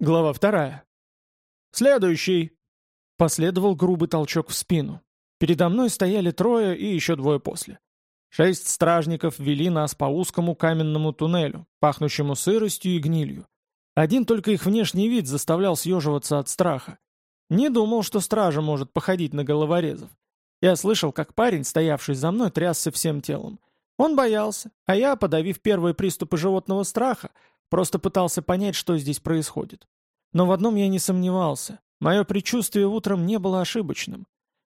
Глава вторая. «Следующий!» Последовал грубый толчок в спину. Передо мной стояли трое и еще двое после. Шесть стражников вели нас по узкому каменному туннелю, пахнущему сыростью и гнилью. Один только их внешний вид заставлял съеживаться от страха. Не думал, что стража может походить на головорезов. Я слышал, как парень, стоявший за мной, трясся всем телом. Он боялся, а я, подавив первые приступы животного страха, Просто пытался понять, что здесь происходит. Но в одном я не сомневался. Мое предчувствие утром не было ошибочным.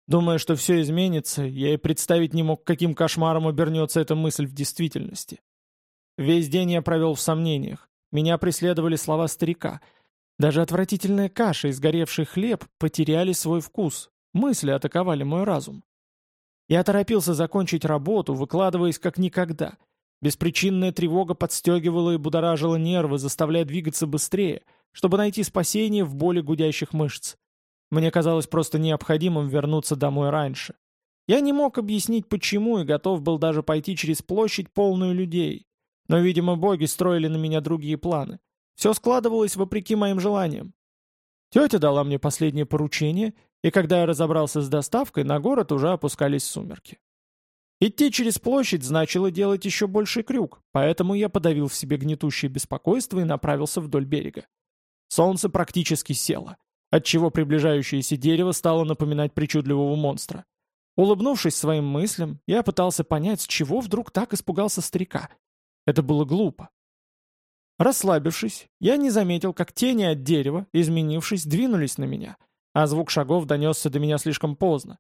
Думая, что все изменится, я и представить не мог, каким кошмаром обернется эта мысль в действительности. Весь день я провел в сомнениях. Меня преследовали слова старика. Даже отвратительная каша и сгоревший хлеб потеряли свой вкус. Мысли атаковали мой разум. Я торопился закончить работу, выкладываясь как никогда. Беспричинная тревога подстегивала и будоражила нервы, заставляя двигаться быстрее, чтобы найти спасение в боли гудящих мышц. Мне казалось просто необходимым вернуться домой раньше. Я не мог объяснить почему и готов был даже пойти через площадь, полную людей. Но, видимо, боги строили на меня другие планы. Все складывалось вопреки моим желаниям. Тетя дала мне последнее поручение, и когда я разобрался с доставкой, на город уже опускались сумерки. Идти через площадь значило делать еще больший крюк, поэтому я подавил в себе гнетущее беспокойство и направился вдоль берега. Солнце практически село, отчего приближающееся дерево стало напоминать причудливого монстра. Улыбнувшись своим мыслям, я пытался понять, с чего вдруг так испугался старика. Это было глупо. Расслабившись, я не заметил, как тени от дерева, изменившись, двинулись на меня, а звук шагов донесся до меня слишком поздно.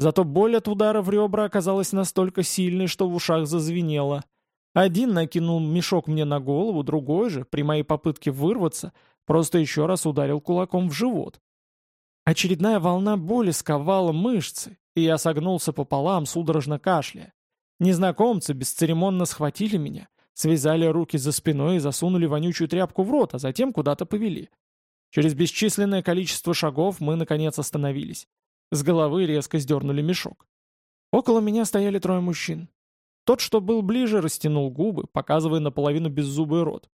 Зато боль от удара в ребра оказалась настолько сильной, что в ушах зазвенело. Один накинул мешок мне на голову, другой же, при моей попытке вырваться, просто еще раз ударил кулаком в живот. Очередная волна боли сковала мышцы, и я согнулся пополам, судорожно кашляя. Незнакомцы бесцеремонно схватили меня, связали руки за спиной и засунули вонючую тряпку в рот, а затем куда-то повели. Через бесчисленное количество шагов мы, наконец, остановились. С головы резко сдернули мешок. Около меня стояли трое мужчин. Тот, что был ближе, растянул губы, показывая наполовину беззубый рот.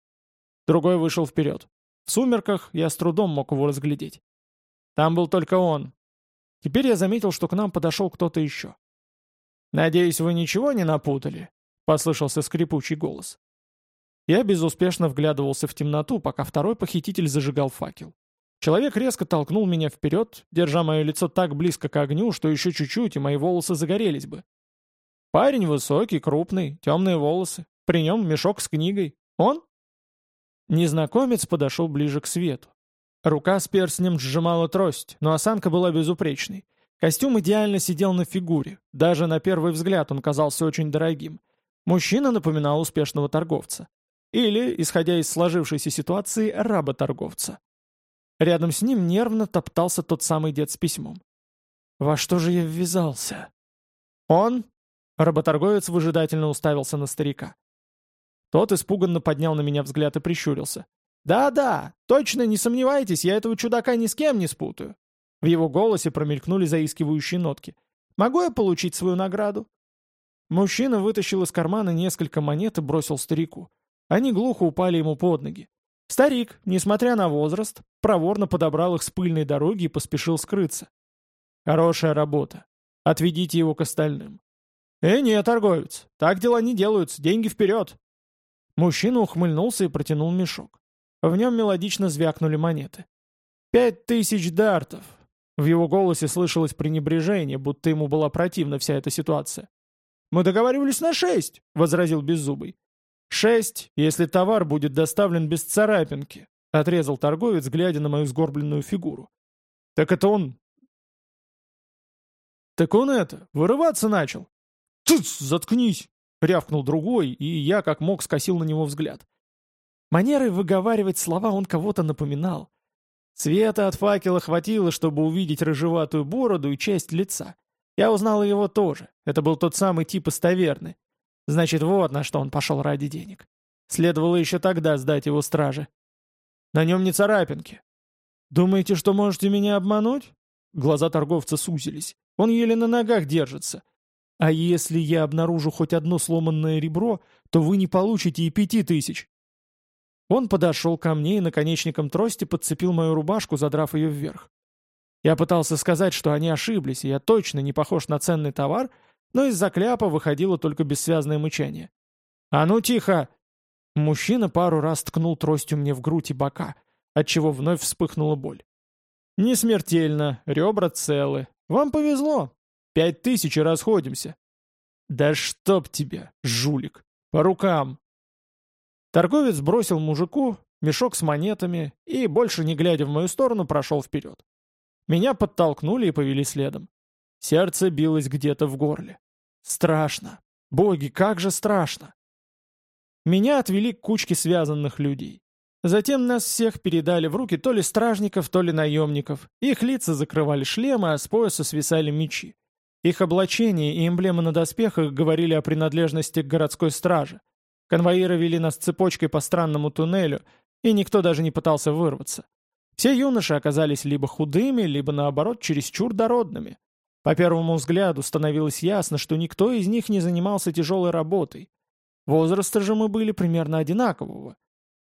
Другой вышел вперед. В сумерках я с трудом мог его разглядеть. Там был только он. Теперь я заметил, что к нам подошел кто-то еще. «Надеюсь, вы ничего не напутали?» — послышался скрипучий голос. Я безуспешно вглядывался в темноту, пока второй похититель зажигал факел. Человек резко толкнул меня вперед, держа мое лицо так близко к огню, что еще чуть-чуть, и мои волосы загорелись бы. Парень высокий, крупный, темные волосы. При нем мешок с книгой. Он? Незнакомец подошел ближе к свету. Рука с перстнем сжимала трость, но осанка была безупречной. Костюм идеально сидел на фигуре. Даже на первый взгляд он казался очень дорогим. Мужчина напоминал успешного торговца. Или, исходя из сложившейся ситуации, раба-торговца. Рядом с ним нервно топтался тот самый дед с письмом. «Во что же я ввязался?» «Он?» Работорговец выжидательно уставился на старика. Тот испуганно поднял на меня взгляд и прищурился. «Да-да, точно не сомневайтесь, я этого чудака ни с кем не спутаю». В его голосе промелькнули заискивающие нотки. «Могу я получить свою награду?» Мужчина вытащил из кармана несколько монет и бросил старику. Они глухо упали ему под ноги. Старик, несмотря на возраст, проворно подобрал их с пыльной дороги и поспешил скрыться. Хорошая работа. Отведите его к остальным. «Э, нет, торговец, так дела не делаются, деньги вперед!» Мужчина ухмыльнулся и протянул мешок. В нем мелодично звякнули монеты. «Пять тысяч дартов!» В его голосе слышалось пренебрежение, будто ему была противна вся эта ситуация. «Мы договаривались на шесть!» — возразил Беззубый. «Шесть, если товар будет доставлен без царапинки», — отрезал торговец, глядя на мою сгорбленную фигуру. «Так это он...» «Так он это, вырываться начал!» «Тыц, заткнись!» — рявкнул другой, и я как мог скосил на него взгляд. Манерой выговаривать слова он кого-то напоминал. Света от факела хватило, чтобы увидеть рыжеватую бороду и часть лица. Я узнал его тоже. Это был тот самый тип из таверны. Значит, вот на что он пошел ради денег. Следовало еще тогда сдать его страже. На нем не царапинки. Думаете, что можете меня обмануть? Глаза торговца сузились. Он еле на ногах держится. А если я обнаружу хоть одно сломанное ребро, то вы не получите и пяти тысяч. Он подошел ко мне и наконечником трости подцепил мою рубашку, задрав ее вверх. Я пытался сказать, что они ошиблись, и я точно не похож на ценный товар, но из-за кляпа выходило только бессвязное мычание. «А ну тихо!» Мужчина пару раз ткнул тростью мне в грудь и бока, отчего вновь вспыхнула боль. «Не смертельно, ребра целы. Вам повезло. Пять тысяч и расходимся». «Да чтоб тебя, жулик! По рукам!» Торговец бросил мужику мешок с монетами и, больше не глядя в мою сторону, прошел вперед. Меня подтолкнули и повели следом. Сердце билось где-то в горле. Страшно. Боги, как же страшно. Меня отвели к кучке связанных людей. Затем нас всех передали в руки то ли стражников, то ли наемников. Их лица закрывали шлемы, а с пояса свисали мечи. Их облачение и эмблемы на доспехах говорили о принадлежности к городской страже. Конвоиры вели нас цепочкой по странному туннелю, и никто даже не пытался вырваться. Все юноши оказались либо худыми, либо, наоборот, чересчур дородными. По первому взгляду становилось ясно, что никто из них не занимался тяжелой работой, Возраста же мы были примерно одинакового.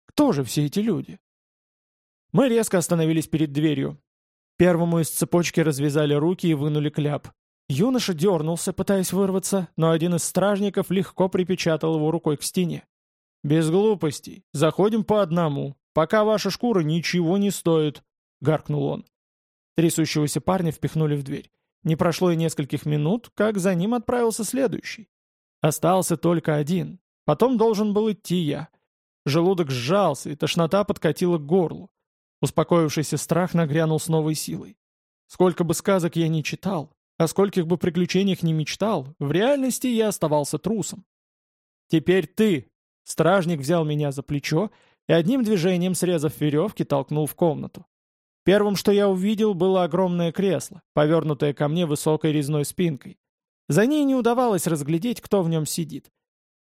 Кто же все эти люди? Мы резко остановились перед дверью. Первому из цепочки развязали руки и вынули кляп. Юноша дернулся, пытаясь вырваться, но один из стражников легко припечатал его рукой к стене. «Без глупостей. Заходим по одному. Пока ваша шкура ничего не стоит», — гаркнул он. Трясущегося парня впихнули в дверь. Не прошло и нескольких минут, как за ним отправился следующий. Остался только один, Потом должен был идти я. Желудок сжался, и тошнота подкатила к горлу. Успокоившийся страх нагрянул с новой силой. Сколько бы сказок я ни читал, о скольких бы приключениях не мечтал, в реальности я оставался трусом. «Теперь ты!» Стражник взял меня за плечо и одним движением, срезав веревки, толкнул в комнату. Первым, что я увидел, было огромное кресло, повернутое ко мне высокой резной спинкой. За ней не удавалось разглядеть, кто в нем сидит.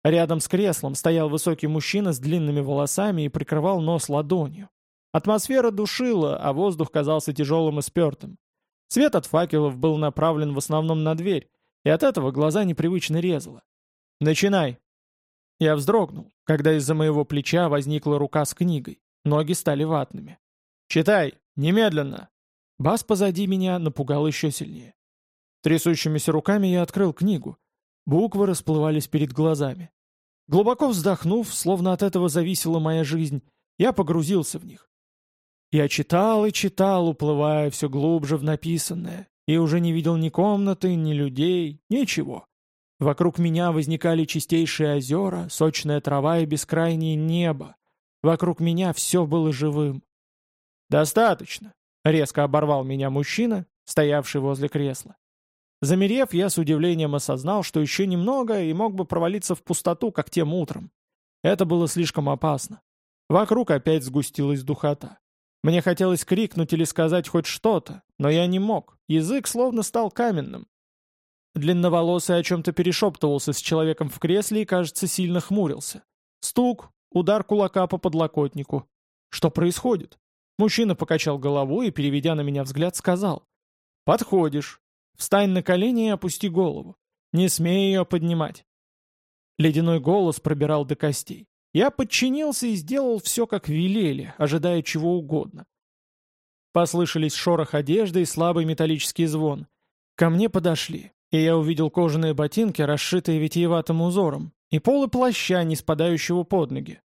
Рядом с креслом стоял высокий мужчина с длинными волосами и прикрывал нос ладонью. Атмосфера душила, а воздух казался тяжелым и спертым. Свет от факелов был направлен в основном на дверь, и от этого глаза непривычно резало. «Начинай!» Я вздрогнул, когда из-за моего плеча возникла рука с книгой. Ноги стали ватными. «Читай! Немедленно!» Бас позади меня напугал еще сильнее. Трясущимися руками я открыл книгу. Буквы расплывались перед глазами. Глубоко вздохнув, словно от этого зависела моя жизнь, я погрузился в них. Я читал и читал, уплывая все глубже в написанное, и уже не видел ни комнаты, ни людей, ничего. Вокруг меня возникали чистейшие озера, сочная трава и бескрайнее небо. Вокруг меня все было живым. «Достаточно», — резко оборвал меня мужчина, стоявший возле кресла. Замерев, я с удивлением осознал, что еще немного и мог бы провалиться в пустоту, как тем утром. Это было слишком опасно. Вокруг опять сгустилась духота. Мне хотелось крикнуть или сказать хоть что-то, но я не мог. Язык словно стал каменным. Длинноволосый о чем-то перешептывался с человеком в кресле и, кажется, сильно хмурился. Стук, удар кулака по подлокотнику. Что происходит? Мужчина покачал головой и, переведя на меня взгляд, сказал. «Подходишь. Встань на колени и опусти голову. Не смей ее поднимать. Ледяной голос пробирал до костей. Я подчинился и сделал все, как велели, ожидая чего угодно. Послышались шорох одежды и слабый металлический звон. Ко мне подошли, и я увидел кожаные ботинки, расшитые витиеватым узором, и полы плаща, не спадающего под ноги.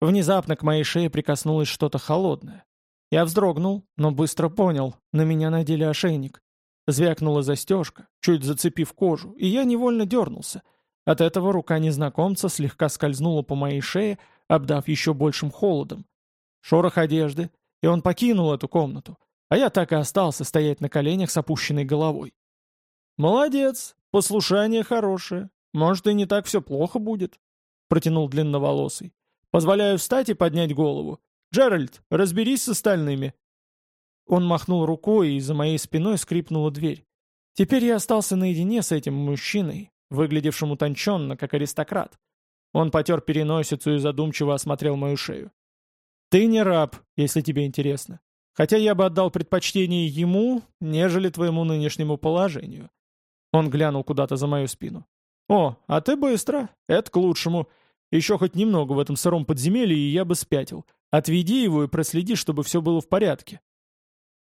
Внезапно к моей шее прикоснулось что-то холодное. Я вздрогнул, но быстро понял, на меня надели ошейник. Звякнула застежка, чуть зацепив кожу, и я невольно дернулся. От этого рука незнакомца слегка скользнула по моей шее, обдав еще большим холодом. Шорох одежды, и он покинул эту комнату, а я так и остался стоять на коленях с опущенной головой. «Молодец, послушание хорошее, может и не так все плохо будет», — протянул длинноволосый. «Позволяю встать и поднять голову. Джеральд, разберись с остальными». Он махнул рукой, и за моей спиной скрипнула дверь. Теперь я остался наедине с этим мужчиной, выглядевшим утонченно, как аристократ. Он потер переносицу и задумчиво осмотрел мою шею. «Ты не раб, если тебе интересно. Хотя я бы отдал предпочтение ему, нежели твоему нынешнему положению». Он глянул куда-то за мою спину. «О, а ты быстро. Это к лучшему. Еще хоть немного в этом сыром подземелье, и я бы спятил. Отведи его и проследи, чтобы все было в порядке.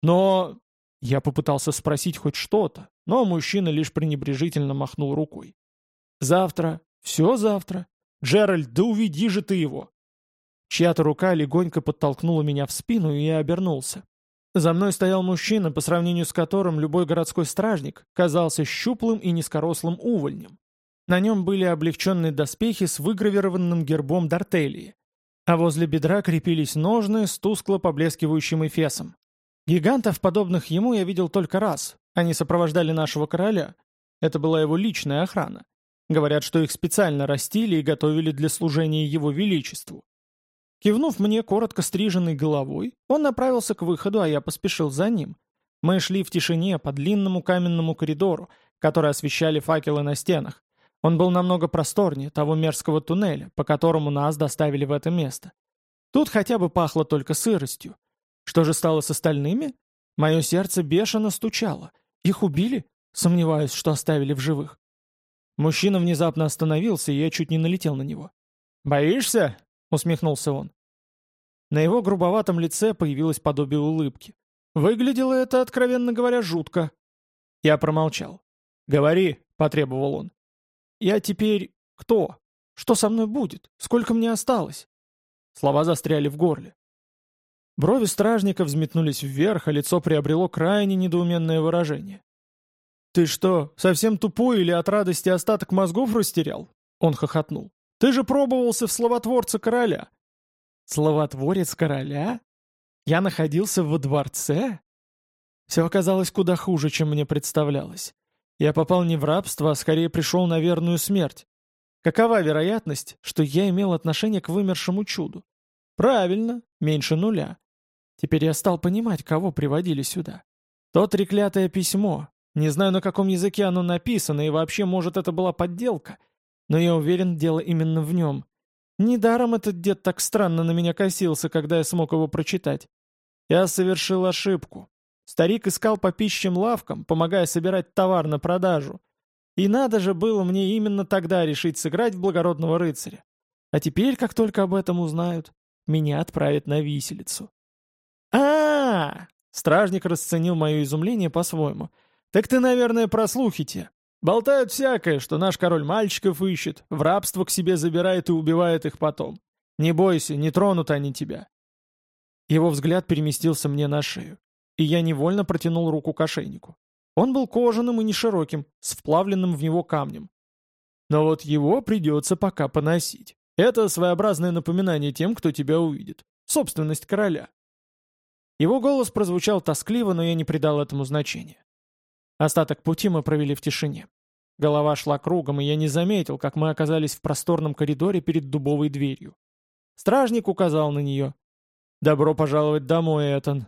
Но... Я попытался спросить хоть что-то, но мужчина лишь пренебрежительно махнул рукой. «Завтра. Все завтра. Джеральд, да уведи же ты его!» Чья-то рука легонько подтолкнула меня в спину, и я обернулся. За мной стоял мужчина, по сравнению с которым любой городской стражник казался щуплым и низкорослым увольнем. На нем были облегченные доспехи с выгравированным гербом Дартелии, а возле бедра крепились ножны с тускло поблескивающим эфесом. Гигантов, подобных ему, я видел только раз. Они сопровождали нашего короля. Это была его личная охрана. Говорят, что их специально растили и готовили для служения его величеству. Кивнув мне коротко стриженной головой, он направился к выходу, а я поспешил за ним. Мы шли в тишине по длинному каменному коридору, который освещали факелы на стенах. Он был намного просторнее того мерзкого туннеля, по которому нас доставили в это место. Тут хотя бы пахло только сыростью. Что же стало с остальными? Мое сердце бешено стучало. Их убили? Сомневаюсь, что оставили в живых. Мужчина внезапно остановился, и я чуть не налетел на него. «Боишься?» — усмехнулся он. На его грубоватом лице появилось подобие улыбки. Выглядело это, откровенно говоря, жутко. Я промолчал. «Говори», — потребовал он. «Я теперь кто? Что со мной будет? Сколько мне осталось?» Слова застряли в горле. Брови стражника взметнулись вверх, а лицо приобрело крайне недоуменное выражение. «Ты что, совсем тупой или от радости остаток мозгов растерял?» Он хохотнул. «Ты же пробовался в словотворце короля». «Словотворец короля? Я находился во дворце?» Все оказалось куда хуже, чем мне представлялось. Я попал не в рабство, а скорее пришел на верную смерть. Какова вероятность, что я имел отношение к вымершему чуду? Правильно, меньше нуля. Теперь я стал понимать, кого приводили сюда. То треклятое письмо. Не знаю, на каком языке оно написано, и вообще, может, это была подделка. Но я уверен, дело именно в нем. Недаром этот дед так странно на меня косился, когда я смог его прочитать. Я совершил ошибку. Старик искал по пищим лавкам, помогая собирать товар на продажу. И надо же было мне именно тогда решить сыграть в благородного рыцаря. А теперь, как только об этом узнают, меня отправят на виселицу а, -а, -а Стражник расценил мое изумление по-своему. «Так ты, наверное, прослухите. Болтают всякое, что наш король мальчиков ищет, в рабство к себе забирает и убивает их потом. Не бойся, не тронут они тебя». Его взгляд переместился мне на шею, и я невольно протянул руку к ошейнику. Он был кожаным и нешироким, с вплавленным в него камнем. Но вот его придется пока поносить. Это своеобразное напоминание тем, кто тебя увидит. Собственность короля. Его голос прозвучал тоскливо, но я не придал этому значения. Остаток пути мы провели в тишине. Голова шла кругом, и я не заметил, как мы оказались в просторном коридоре перед дубовой дверью. Стражник указал на нее. «Добро пожаловать домой, Этан».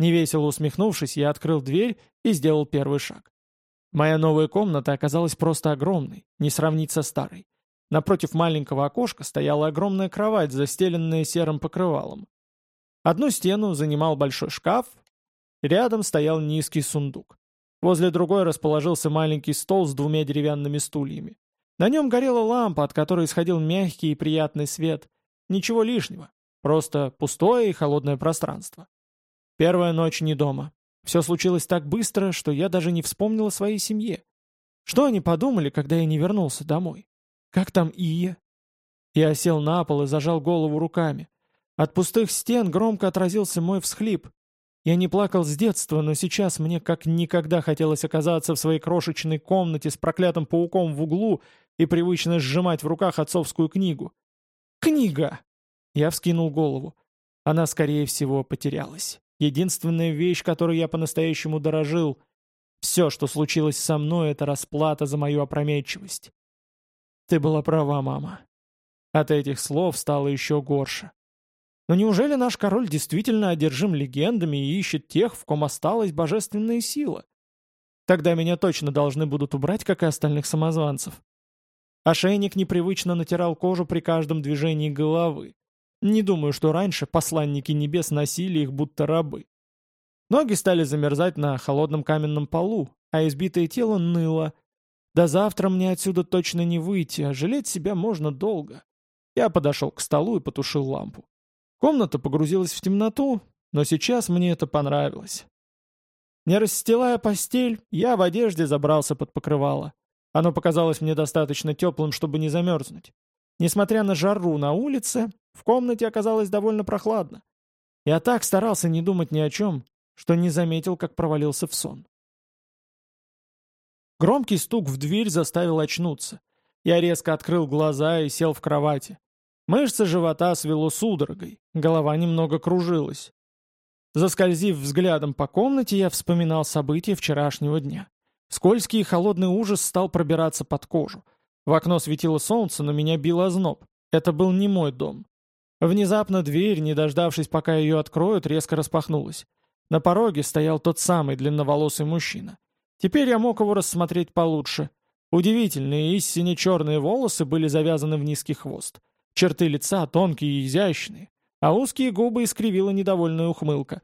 Невесело усмехнувшись, я открыл дверь и сделал первый шаг. Моя новая комната оказалась просто огромной, не сравнить со старой. Напротив маленького окошка стояла огромная кровать, застеленная серым покрывалом. Одну стену занимал большой шкаф, рядом стоял низкий сундук. Возле другой расположился маленький стол с двумя деревянными стульями. На нем горела лампа, от которой исходил мягкий и приятный свет. Ничего лишнего, просто пустое и холодное пространство. Первая ночь не дома. Все случилось так быстро, что я даже не вспомнил о своей семье. Что они подумали, когда я не вернулся домой? Как там Ия? Я сел на пол и зажал голову руками. От пустых стен громко отразился мой всхлип. Я не плакал с детства, но сейчас мне как никогда хотелось оказаться в своей крошечной комнате с проклятым пауком в углу и привычно сжимать в руках отцовскую книгу. «Книга!» Я вскинул голову. Она, скорее всего, потерялась. Единственная вещь, которой я по-настоящему дорожил. Все, что случилось со мной, это расплата за мою опрометчивость. Ты была права, мама. От этих слов стало еще горше. Но неужели наш король действительно одержим легендами и ищет тех, в ком осталась божественная сила? Тогда меня точно должны будут убрать, как и остальных самозванцев. Ошейник непривычно натирал кожу при каждом движении головы. Не думаю, что раньше посланники небес носили их будто рабы. Ноги стали замерзать на холодном каменном полу, а избитое тело ныло. До завтра мне отсюда точно не выйти, а жалеть себя можно долго. Я подошел к столу и потушил лампу. Комната погрузилась в темноту, но сейчас мне это понравилось. Не расстилая постель, я в одежде забрался под покрывало. Оно показалось мне достаточно теплым, чтобы не замерзнуть. Несмотря на жару на улице, в комнате оказалось довольно прохладно. Я так старался не думать ни о чем, что не заметил, как провалился в сон. Громкий стук в дверь заставил очнуться. Я резко открыл глаза и сел в кровати. Мышцы живота свело судорогой, голова немного кружилась. Заскользив взглядом по комнате, я вспоминал события вчерашнего дня. Скользкий и холодный ужас стал пробираться под кожу. В окно светило солнце, но меня било озноб. Это был не мой дом. Внезапно дверь, не дождавшись, пока ее откроют, резко распахнулась. На пороге стоял тот самый длинноволосый мужчина. Теперь я мог его рассмотреть получше. Удивительные и сине-черные волосы были завязаны в низкий хвост. Черты лица тонкие и изящные, а узкие губы искривила недовольная ухмылка.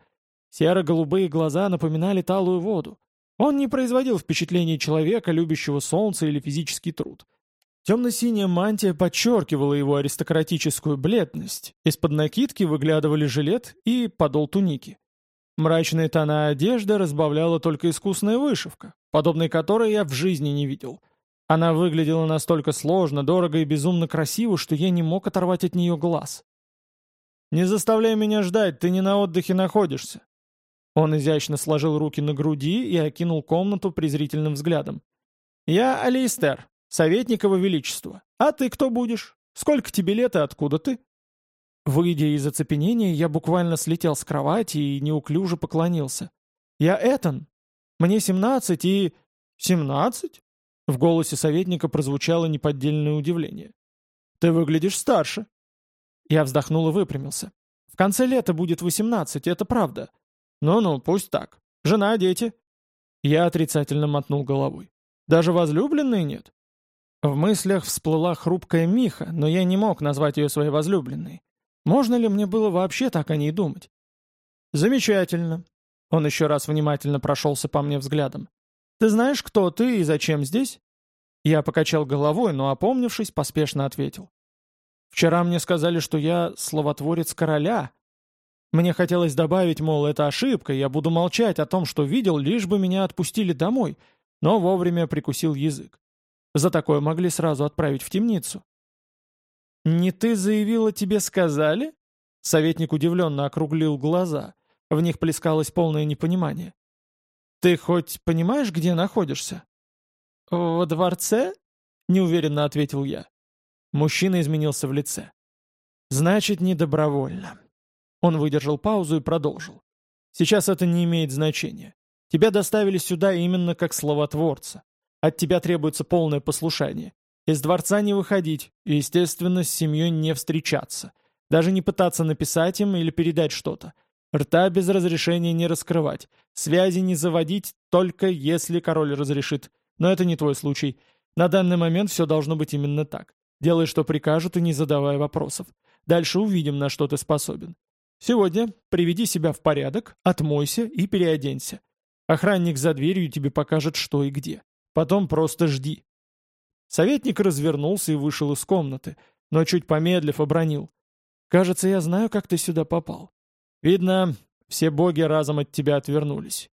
Серо-голубые глаза напоминали талую воду. Он не производил впечатления человека, любящего солнце или физический труд. Темно-синяя мантия подчеркивала его аристократическую бледность, из-под накидки выглядывали жилет и подол туники. Мрачные тона одежды разбавляла только искусная вышивка, подобной которой я в жизни не видел. Она выглядела настолько сложно, дорого и безумно красиво, что я не мог оторвать от нее глаз. «Не заставляй меня ждать, ты не на отдыхе находишься», он изящно сложил руки на груди и окинул комнату презрительным взглядом. «Я Алистер, советник его величества. А ты кто будешь? Сколько тебе лет и откуда ты?» Выйдя из оцепенения, я буквально слетел с кровати и неуклюже поклонился. «Я Этан. Мне семнадцать и...» «Семнадцать?» В голосе советника прозвучало неподдельное удивление. «Ты выглядишь старше». Я вздохнул и выпрямился. «В конце лета будет восемнадцать, это правда. «Ну-ну, пусть так. Жена, дети?» Я отрицательно мотнул головой. «Даже возлюбленной нет?» В мыслях всплыла хрупкая Миха, но я не мог назвать ее своей возлюбленной. Можно ли мне было вообще так о ней думать? «Замечательно». Он еще раз внимательно прошелся по мне взглядом. «Ты знаешь, кто ты и зачем здесь?» Я покачал головой, но, опомнившись, поспешно ответил. «Вчера мне сказали, что я словотворец короля, мне хотелось добавить, мол, это ошибка, я буду молчать о том, что видел, лишь бы меня отпустили домой, но вовремя прикусил язык. За такое могли сразу отправить в темницу. «Не ты заявила, тебе сказали?» Советник удивленно округлил глаза. В них плескалось полное непонимание. «Ты хоть понимаешь, где находишься?» «Во дворце?» — неуверенно ответил я. Мужчина изменился в лице. «Значит, не добровольно. Он выдержал паузу и продолжил. «Сейчас это не имеет значения. Тебя доставили сюда именно как словотворца. От тебя требуется полное послушание. Из дворца не выходить, и, естественно, с семьей не встречаться. Даже не пытаться написать им или передать что-то. Рта без разрешения не раскрывать. Связи не заводить, только если король разрешит. Но это не твой случай. На данный момент все должно быть именно так. Делай, что прикажут, и не задавай вопросов. Дальше увидим, на что ты способен. Сегодня приведи себя в порядок, отмойся и переоденься. Охранник за дверью тебе покажет, что и где. Потом просто жди». Советник развернулся и вышел из комнаты, но чуть помедлив обронил. «Кажется, я знаю, как ты сюда попал. Видно, все боги разом от тебя отвернулись».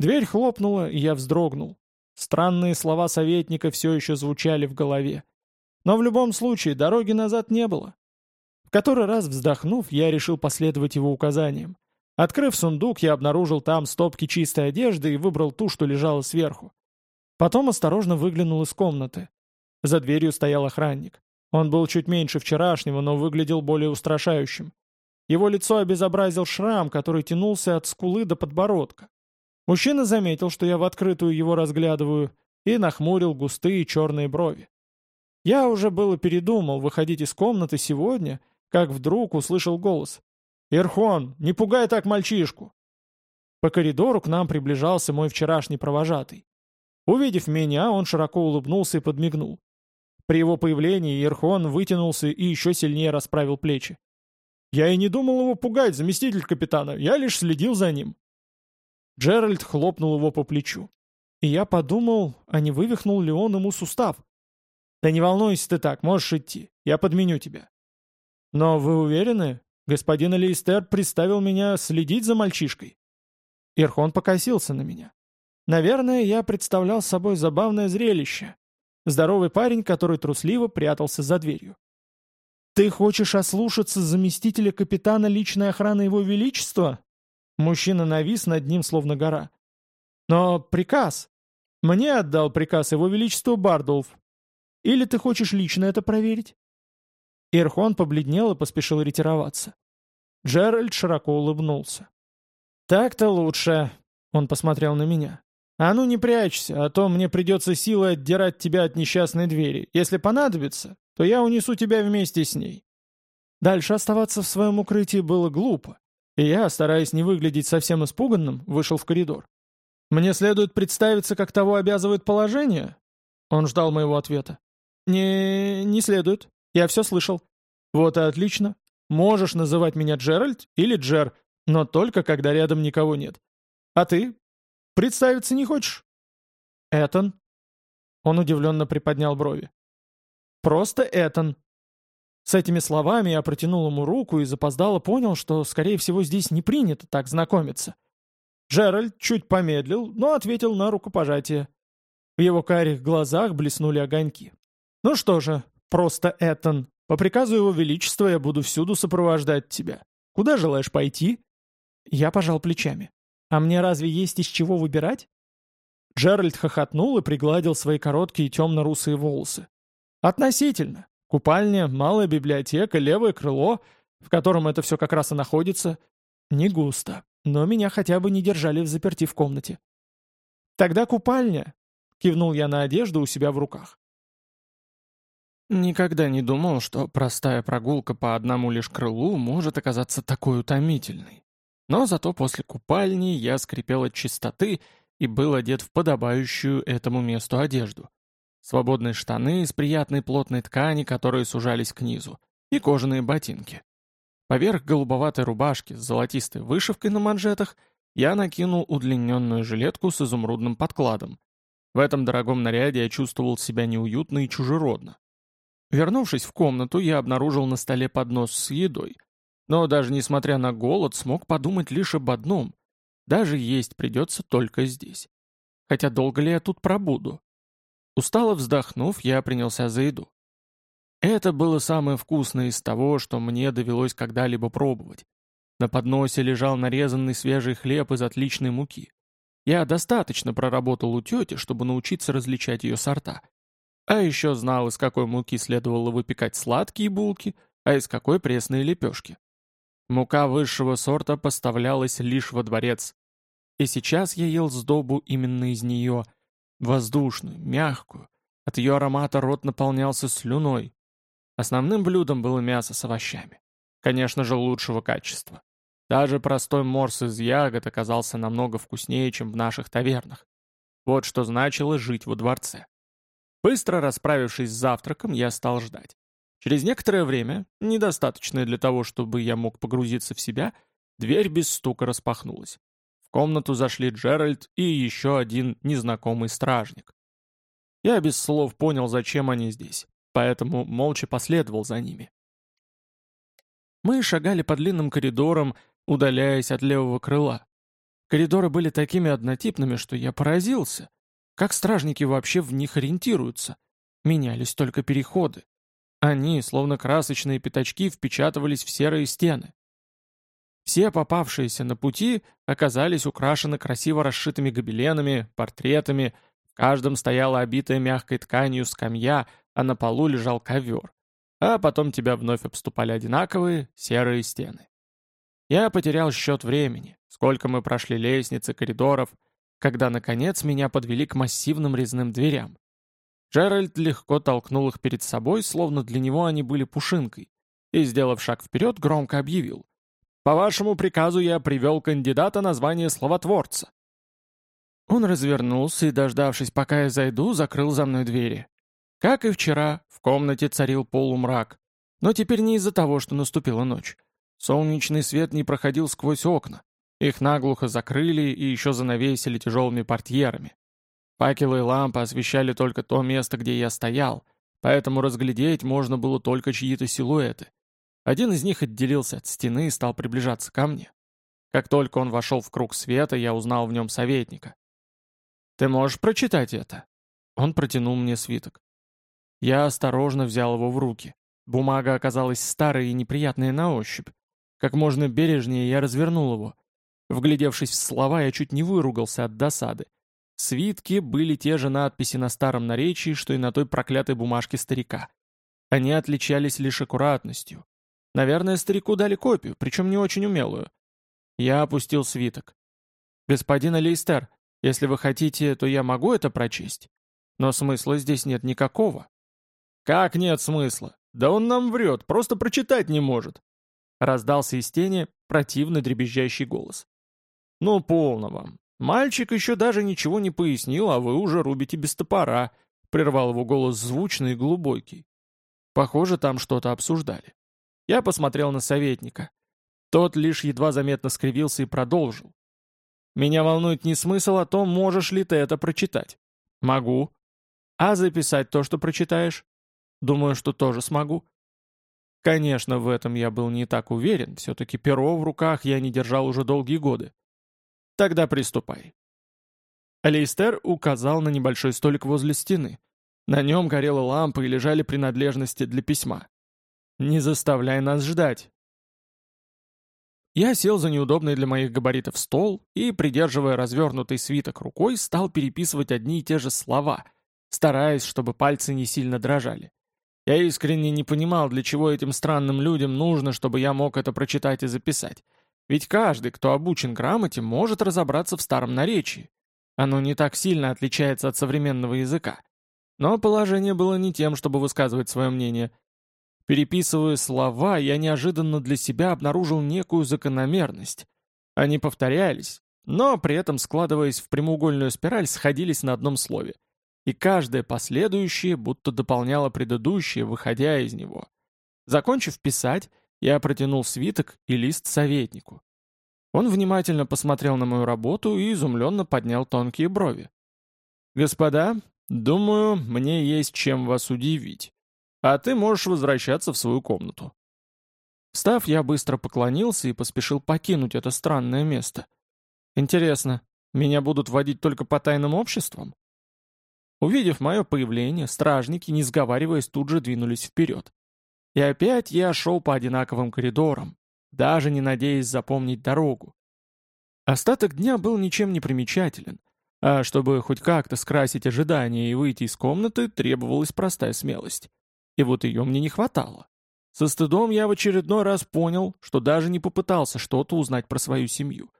Дверь хлопнула, и я вздрогнул. Странные слова советника все еще звучали в голове. Но в любом случае дороги назад не было который раз вздохнув, я решил последовать его указаниям. Открыв сундук, я обнаружил там стопки чистой одежды и выбрал ту, что лежала сверху. Потом осторожно выглянул из комнаты. За дверью стоял охранник. Он был чуть меньше вчерашнего, но выглядел более устрашающим. Его лицо обезобразил шрам, который тянулся от скулы до подбородка. Мужчина заметил, что я в открытую его разглядываю, и нахмурил густые черные брови. Я уже было передумал выходить из комнаты сегодня — как вдруг услышал голос. «Ирхон, не пугай так мальчишку!» По коридору к нам приближался мой вчерашний провожатый. Увидев меня, он широко улыбнулся и подмигнул. При его появлении Ирхон вытянулся и еще сильнее расправил плечи. «Я и не думал его пугать, заместитель капитана, я лишь следил за ним». Джеральд хлопнул его по плечу. И я подумал, а не вывихнул ли он ему сустав. «Да не волнуйся ты так, можешь идти. я подменю тебя». «Но вы уверены? Господин Алистер приставил меня следить за мальчишкой». Ирхон покосился на меня. Наверное, я представлял собой забавное зрелище. Здоровый парень, который трусливо прятался за дверью. «Ты хочешь ослушаться заместителя капитана личной охраны его величества?» Мужчина навис над ним, словно гора. «Но приказ. Мне отдал приказ его величеству Бардулф. Или ты хочешь лично это проверить?» Ирхон побледнел и поспешил ретироваться. Джеральд широко улыбнулся. «Так-то лучше», — он посмотрел на меня. «А ну не прячься, а то мне придется силой отдирать тебя от несчастной двери. Если понадобится, то я унесу тебя вместе с ней». Дальше оставаться в своем укрытии было глупо, и я, стараясь не выглядеть совсем испуганным, вышел в коридор. «Мне следует представиться, как того обязывает положение?» Он ждал моего ответа. «Не... не следует. Я все слышал». «Вот и отлично. Можешь называть меня Джеральд или Джер, но только когда рядом никого нет. А ты? Представиться не хочешь?» «Этан». Он удивленно приподнял брови. «Просто Этан». С этими словами я протянул ему руку и запоздало понял, что, скорее всего, здесь не принято так знакомиться. Джеральд чуть помедлил, но ответил на рукопожатие. В его карих глазах блеснули огоньки. «Ну что же, просто Этан, по приказу его величества я буду всюду сопровождать тебя. Куда желаешь пойти?» Я пожал плечами. «А мне разве есть из чего выбирать?» Джеральд хохотнул и пригладил свои короткие темно-русые волосы. «Относительно. Купальня, малая библиотека, левое крыло, в котором это все как раз и находится. Не густо, но меня хотя бы не держали в заперти в комнате». «Тогда купальня», — кивнул я на одежду у себя в руках. Никогда не думал, что простая прогулка по одному лишь крылу может оказаться такой утомительной. Но зато после купальни я скрипел от чистоты и был одет в подобающую этому месту одежду. Свободные штаны из приятной плотной ткани, которые сужались к низу, и кожаные ботинки. Поверх голубоватой рубашки с золотистой вышивкой на манжетах я накинул удлиненную жилетку с изумрудным подкладом. В этом дорогом наряде я чувствовал себя неуютно и чужеродно. Вернувшись в комнату, я обнаружил на столе поднос с едой. Но даже несмотря на голод, смог подумать лишь об одном. Даже есть придется только здесь. Хотя долго ли я тут пробуду? Устало вздохнув, я принялся за еду. Это было самое вкусное из того, что мне довелось когда-либо пробовать. На подносе лежал нарезанный свежий хлеб из отличной муки. Я достаточно проработал у тети, чтобы научиться различать ее сорта. А еще знал, из какой муки следовало выпекать сладкие булки, а из какой пресные лепешки. Мука высшего сорта поставлялась лишь во дворец. И сейчас я ел сдобу именно из нее, воздушную, мягкую. От ее аромата рот наполнялся слюной. Основным блюдом было мясо с овощами. Конечно же, лучшего качества. Даже простой морс из ягод оказался намного вкуснее, чем в наших тавернах. Вот что значило жить во дворце. Быстро расправившись с завтраком, я стал ждать. Через некоторое время, недостаточное для того, чтобы я мог погрузиться в себя, дверь без стука распахнулась. В комнату зашли Джеральд и еще один незнакомый стражник. Я без слов понял, зачем они здесь, поэтому молча последовал за ними. Мы шагали по длинным коридорам, удаляясь от левого крыла. Коридоры были такими однотипными, что я поразился — как стражники вообще в них ориентируются? Менялись только переходы. Они, словно красочные пятачки, впечатывались в серые стены. Все попавшиеся на пути оказались украшены красиво расшитыми гобеленами, портретами, в каждом стояла обитая мягкой тканью скамья, а на полу лежал ковер. А потом тебя вновь обступали одинаковые серые стены. Я потерял счет времени, сколько мы прошли лестницы, коридоров, когда, наконец, меня подвели к массивным резным дверям. Джеральд легко толкнул их перед собой, словно для него они были пушинкой, и, сделав шаг вперед, громко объявил. «По вашему приказу я привел кандидата на звание словотворца». Он развернулся и, дождавшись, пока я зайду, закрыл за мной двери. Как и вчера, в комнате царил полумрак. Но теперь не из-за того, что наступила ночь. Солнечный свет не проходил сквозь окна. Их наглухо закрыли и еще занавесили тяжелыми портьерами. Факелы лампы освещали только то место, где я стоял, поэтому разглядеть можно было только чьи-то силуэты. Один из них отделился от стены и стал приближаться ко мне. Как только он вошел в круг света, я узнал в нем советника. «Ты можешь прочитать это?» Он протянул мне свиток. Я осторожно взял его в руки. Бумага оказалась старой и неприятной на ощупь. Как можно бережнее я развернул его. Вглядевшись в слова, я чуть не выругался от досады. Свитки были те же надписи на старом наречии, что и на той проклятой бумажке старика. Они отличались лишь аккуратностью. Наверное, старику дали копию, причем не очень умелую. Я опустил свиток. «Господин Алейстер, если вы хотите, то я могу это прочесть. Но смысла здесь нет никакого». «Как нет смысла? Да он нам врет, просто прочитать не может!» Раздался из тени противный дребезжащий голос. «Ну, полно вам. Мальчик еще даже ничего не пояснил, а вы уже рубите без топора», — прервал его голос звучный и глубокий. Похоже, там что-то обсуждали. Я посмотрел на советника. Тот лишь едва заметно скривился и продолжил. «Меня волнует не смысл, а то, можешь ли ты это прочитать». «Могу». «А записать то, что прочитаешь?» «Думаю, что тоже смогу». Конечно, в этом я был не так уверен, все-таки перо в руках я не держал уже долгие годы. Тогда приступай. Алейстер указал на небольшой столик возле стены. На нем горела лампа и лежали принадлежности для письма. «Не заставляй нас ждать», я сел за неудобный для моих габаритов стол и, придерживая развернутый свиток рукой, стал переписывать одни и те же слова, стараясь, чтобы пальцы не сильно дрожали. Я искренне не понимал, для чего этим странным людям нужно, чтобы я мог это прочитать и записать. Ведь каждый, кто обучен грамоте, может разобраться в старом наречии. Оно не так сильно отличается от современного языка. Но положение было не тем, чтобы высказывать свое мнение – Переписывая слова, я неожиданно для себя обнаружил некую закономерность. Они повторялись, но при этом, складываясь в прямоугольную спираль, сходились на одном слове. И каждое последующее будто дополняло предыдущее, выходя из него. Закончив писать, я протянул свиток и лист советнику. Он внимательно посмотрел на мою работу и изумленно поднял тонкие брови. «Господа, думаю, мне есть чем вас удивить а ты можешь возвращаться в свою комнату». Встав, я быстро поклонился и поспешил покинуть это странное место. Интересно, меня будут водить только по тайным обществам? Увидев мое появление, стражники, не сговариваясь, тут же двинулись вперед. И опять я шел по одинаковым коридорам, даже не надеясь запомнить дорогу. Остаток дня был ничем не примечателен, а чтобы хоть как-то скрасить ожидания и выйти из комнаты, требовалась простая смелость. И вот ее мне не хватало. Со стыдом я в очередной раз понял, что даже не попытался что-то узнать про свою семью.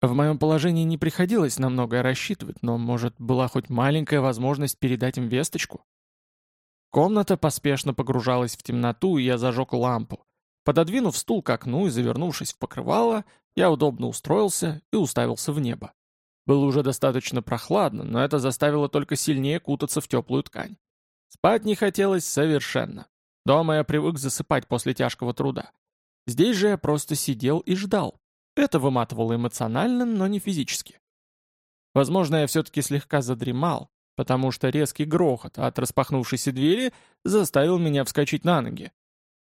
В моем положении не приходилось на многое рассчитывать, но, может, была хоть маленькая возможность передать им весточку? Комната поспешно погружалась в темноту, и я зажег лампу. Пододвинув стул к окну и завернувшись в покрывало, я удобно устроился и уставился в небо. Было уже достаточно прохладно, но это заставило только сильнее кутаться в теплую ткань. Спать не хотелось совершенно. Дома я привык засыпать после тяжкого труда. Здесь же я просто сидел и ждал. Это выматывало эмоционально, но не физически. Возможно, я все-таки слегка задремал, потому что резкий грохот от распахнувшейся двери заставил меня вскочить на ноги.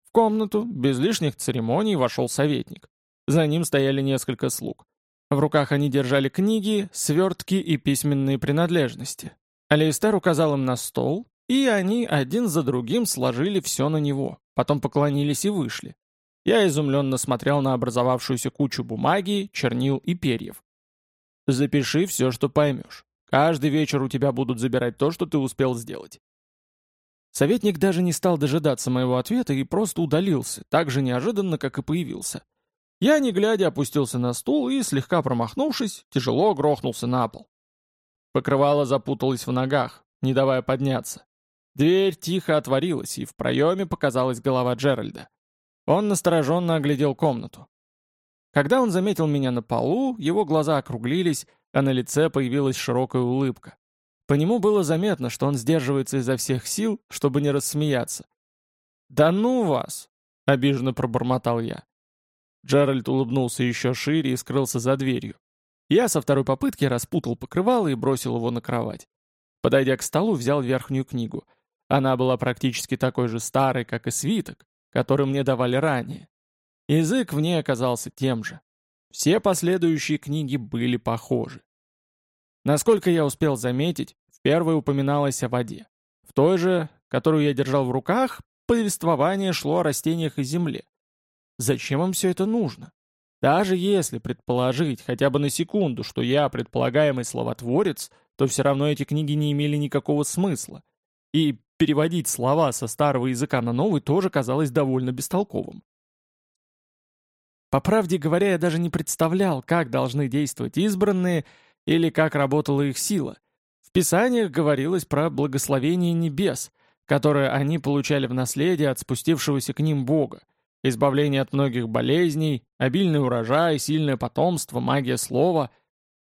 В комнату, без лишних церемоний, вошел советник. За ним стояли несколько слуг. В руках они держали книги, свертки и письменные принадлежности. Алейстер указал им на стол, и они один за другим сложили все на него, потом поклонились и вышли. Я изумленно смотрел на образовавшуюся кучу бумаги, чернил и перьев. «Запиши все, что поймешь. Каждый вечер у тебя будут забирать то, что ты успел сделать». Советник даже не стал дожидаться моего ответа и просто удалился, так же неожиданно, как и появился. Я, не глядя, опустился на стул и, слегка промахнувшись, тяжело грохнулся на пол. Покрывало запуталось в ногах, не давая подняться. Дверь тихо отворилась, и в проеме показалась голова Джеральда. Он настороженно оглядел комнату. Когда он заметил меня на полу, его глаза округлились, а на лице появилась широкая улыбка. По нему было заметно, что он сдерживается изо всех сил, чтобы не рассмеяться. «Да ну вас!» — обиженно пробормотал я. Джеральд улыбнулся еще шире и скрылся за дверью. Я со второй попытки распутал покрывало и бросил его на кровать. Подойдя к столу, взял верхнюю книгу. Она была практически такой же старой, как и свиток, который мне давали ранее. Язык в ней оказался тем же. Все последующие книги были похожи. Насколько я успел заметить, в первой упоминалось о воде. В той же, которую я держал в руках, повествование шло о растениях и земле. Зачем им все это нужно? Даже если предположить хотя бы на секунду, что я предполагаемый словотворец, то все равно эти книги не имели никакого смысла. И переводить слова со старого языка на новый тоже казалось довольно бестолковым. По правде говоря, я даже не представлял, как должны действовать избранные или как работала их сила. В Писаниях говорилось про благословение небес, которое они получали в наследие от спустившегося к ним Бога, избавление от многих болезней, обильный урожай, сильное потомство, магия слова.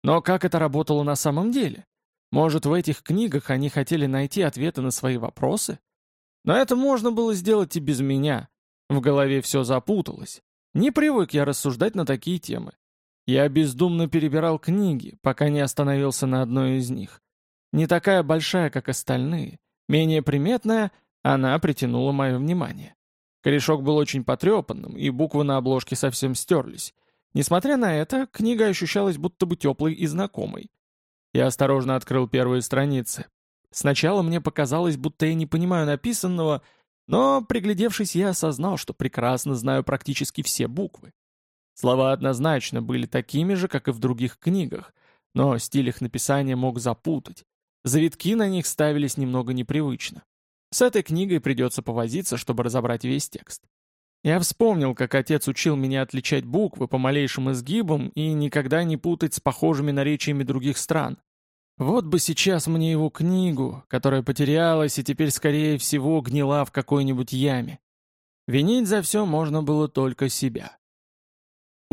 Но как это работало на самом деле? Может, в этих книгах они хотели найти ответы на свои вопросы? Но это можно было сделать и без меня. В голове все запуталось. Не привык я рассуждать на такие темы. Я бездумно перебирал книги, пока не остановился на одной из них. Не такая большая, как остальные, менее приметная, она притянула мое внимание. Корешок был очень потрепанным, и буквы на обложке совсем стерлись. Несмотря на это, книга ощущалась будто бы теплой и знакомой. Я осторожно открыл первые страницы. Сначала мне показалось, будто я не понимаю написанного, но, приглядевшись, я осознал, что прекрасно знаю практически все буквы. Слова однозначно были такими же, как и в других книгах, но стиль их написания мог запутать. Завитки на них ставились немного непривычно. С этой книгой придется повозиться, чтобы разобрать весь текст. Я вспомнил, как отец учил меня отличать буквы по малейшим изгибам и никогда не путать с похожими наречиями других стран. Вот бы сейчас мне его книгу, которая потерялась и теперь, скорее всего, гнила в какой-нибудь яме. Винить за все можно было только себя.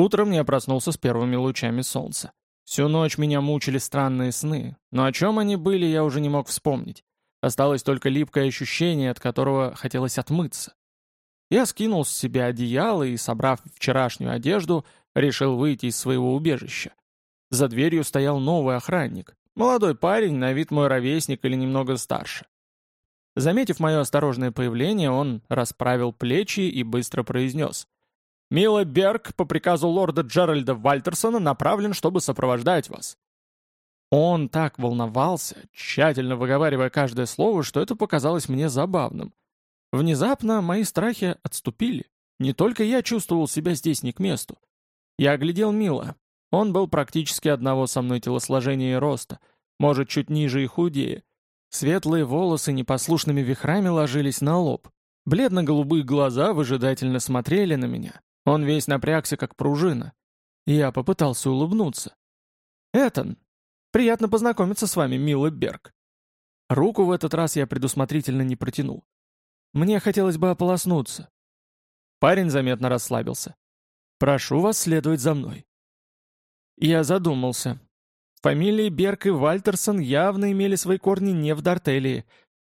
Утром я проснулся с первыми лучами солнца. Всю ночь меня мучили странные сны, но о чем они были, я уже не мог вспомнить. Осталось только липкое ощущение, от которого хотелось отмыться. Я скинул с себя одеяло и, собрав вчерашнюю одежду, решил выйти из своего убежища. За дверью стоял новый охранник, Молодой парень, на вид мой ровесник или немного старше. Заметив мое осторожное появление, он расправил плечи и быстро произнес. «Мила Берг по приказу лорда Джеральда Вальтерсона направлен, чтобы сопровождать вас». Он так волновался, тщательно выговаривая каждое слово, что это показалось мне забавным. Внезапно мои страхи отступили. Не только я чувствовал себя здесь не к месту. Я оглядел Мила, он был практически одного со мной телосложения и роста, может, чуть ниже и худее. Светлые волосы непослушными вихрами ложились на лоб. Бледно-голубые глаза выжидательно смотрели на меня. Он весь напрягся, как пружина. Я попытался улыбнуться. «Этан, приятно познакомиться с вами, милый Берг». Руку в этот раз я предусмотрительно не протянул. Мне хотелось бы ополоснуться. Парень заметно расслабился. «Прошу вас следовать за мной». Я задумался. Фамилии Берг и Вальтерсон явно имели свои корни не в Дартелии.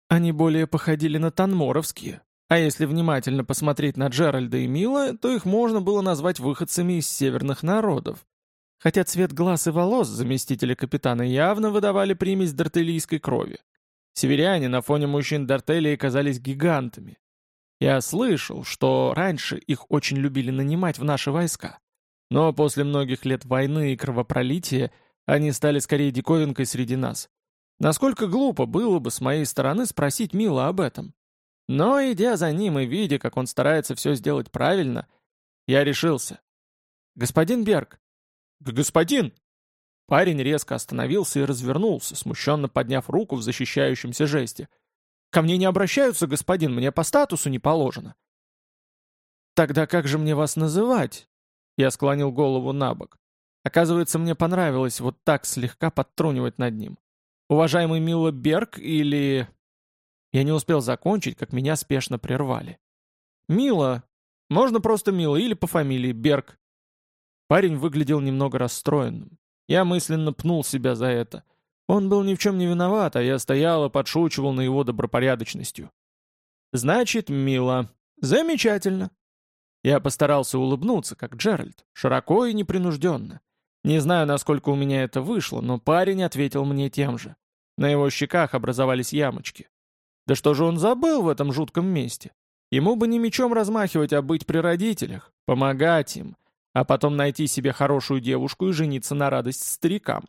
Они более походили на танморовские. А если внимательно посмотреть на Джеральда и Мила, то их можно было назвать выходцами из северных народов. Хотя цвет глаз и волос заместителя капитана явно выдавали примесь дартелийской крови. Северяне на фоне мужчин Дартелии казались гигантами. Я слышал, что раньше их очень любили нанимать в наши войска. Но после многих лет войны и кровопролития они стали скорее диковинкой среди нас. Насколько глупо было бы с моей стороны спросить Мила об этом. Но, идя за ним и видя, как он старается все сделать правильно, я решился. «Господин Берг!» «Господин!» Парень резко остановился и развернулся, смущенно подняв руку в защищающемся жесте. «Ко мне не обращаются, господин, мне по статусу не положено». «Тогда как же мне вас называть?» Я склонил голову на бок. Оказывается, мне понравилось вот так слегка подтрунивать над ним. Уважаемый Мила Берг или... Я не успел закончить, как меня спешно прервали. «Мила! Можно просто Мила или по фамилии Берг». Парень выглядел немного расстроенным. Я мысленно пнул себя за это. Он был ни в чем не виноват, а я стоял и подшучивал на его добропорядочностью. «Значит, Мила. Замечательно. Я постарался улыбнуться, как Джеральд, широко и непринужденно. Не знаю, насколько у меня это вышло, но парень ответил мне тем же. На его щеках образовались ямочки. Да что же он забыл в этом жутком месте? Ему бы не мечом размахивать, а быть при родителях, помогать им, а потом найти себе хорошую девушку и жениться на радость старикам.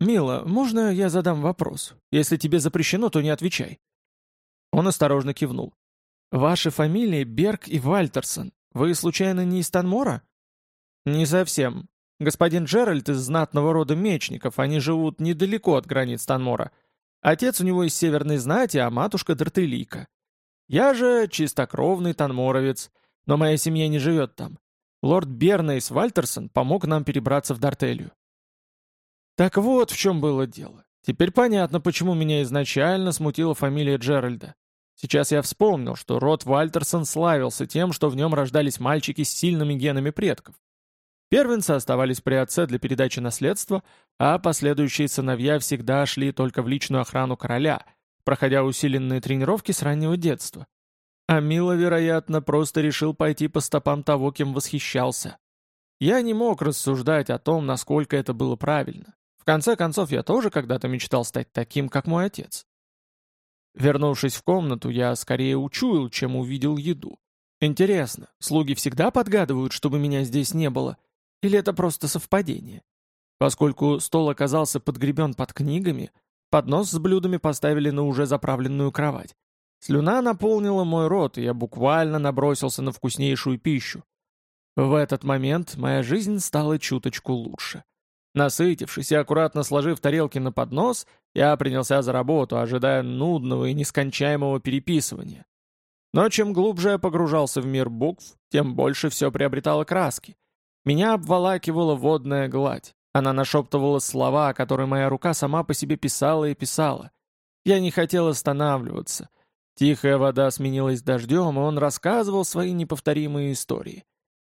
«Мила, можно я задам вопрос? Если тебе запрещено, то не отвечай». Он осторожно кивнул. «Ваши фамилии Берг и Вальтерсон. Вы, случайно, не из Танмора?» «Не совсем. Господин Джеральд из знатного рода мечников, они живут недалеко от границ Танмора. Отец у него из северной знати, а матушка Дартелийка. Я же чистокровный танморовец, но моя семья не живет там. Лорд Бернейс Вальтерсон помог нам перебраться в Дартелию. Так вот в чем было дело. Теперь понятно, почему меня изначально смутила фамилия Джеральда. Сейчас я вспомнил, что род Вальтерсон славился тем, что в нем рождались мальчики с сильными генами предков. Первенцы оставались при отце для передачи наследства, а последующие сыновья всегда шли только в личную охрану короля, проходя усиленные тренировки с раннего детства. А Мила, вероятно, просто решил пойти по стопам того, кем восхищался. Я не мог рассуждать о том, насколько это было правильно. В конце концов, я тоже когда-то мечтал стать таким, как мой отец. Вернувшись в комнату, я скорее учуял, чем увидел еду. Интересно, слуги всегда подгадывают, чтобы меня здесь не было? Или это просто совпадение? Поскольку стол оказался подгребен под книгами, поднос с блюдами поставили на уже заправленную кровать. Слюна наполнила мой рот, и я буквально набросился на вкуснейшую пищу. В этот момент моя жизнь стала чуточку лучше. Насытившись и аккуратно сложив тарелки на поднос, я принялся за работу, ожидая нудного и нескончаемого переписывания. Но чем глубже я погружался в мир букв, тем больше все приобретало краски. Меня обволакивала водная гладь. Она нашептывала слова, которые моя рука сама по себе писала и писала. Я не хотел останавливаться. Тихая вода сменилась дождем, и он рассказывал свои неповторимые истории.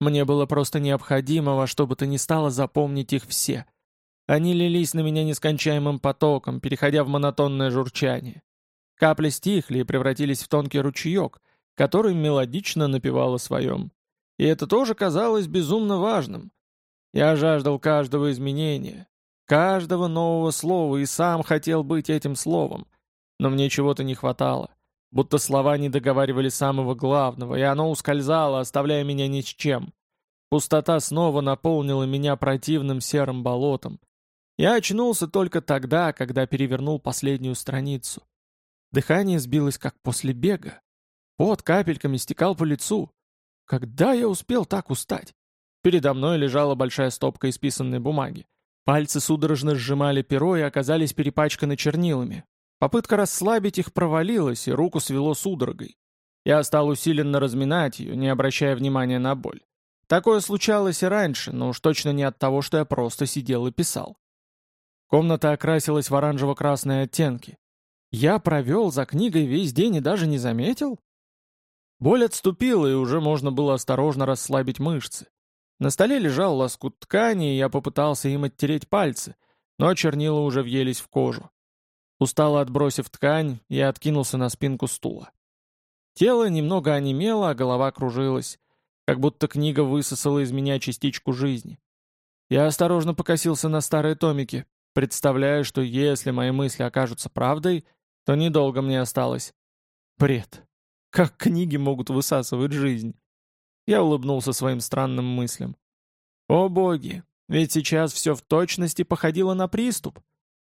Мне было просто необходимо во что бы то ни стало запомнить их все. Они лились на меня нескончаемым потоком, переходя в монотонное журчание. Капли стихли и превратились в тонкий ручеек, который мелодично напевал о своем. И это тоже казалось безумно важным. Я жаждал каждого изменения, каждого нового слова и сам хотел быть этим словом. Но мне чего-то не хватало. Будто слова не договаривали самого главного, и оно ускользало, оставляя меня ни с чем. Пустота снова наполнила меня противным серым болотом. Я очнулся только тогда, когда перевернул последнюю страницу. Дыхание сбилось, как после бега. Пот капельками стекал по лицу. Когда я успел так устать? Передо мной лежала большая стопка исписанной бумаги. Пальцы судорожно сжимали перо и оказались перепачканы чернилами. Попытка расслабить их провалилась, и руку свело судорогой. Я стал усиленно разминать ее, не обращая внимания на боль. Такое случалось и раньше, но уж точно не от того, что я просто сидел и писал. Комната окрасилась в оранжево-красные оттенки. Я провел за книгой весь день и даже не заметил? Боль отступила, и уже можно было осторожно расслабить мышцы. На столе лежал лоскут ткани, и я попытался им оттереть пальцы, но чернила уже въелись в кожу. Устало отбросив ткань, я откинулся на спинку стула. Тело немного онемело, а голова кружилась, как будто книга высосала из меня частичку жизни. Я осторожно покосился на старые томики, представляя, что если мои мысли окажутся правдой, то недолго мне осталось. Бред. Как книги могут высасывать жизнь? Я улыбнулся своим странным мыслям. О боги, ведь сейчас все в точности походило на приступ.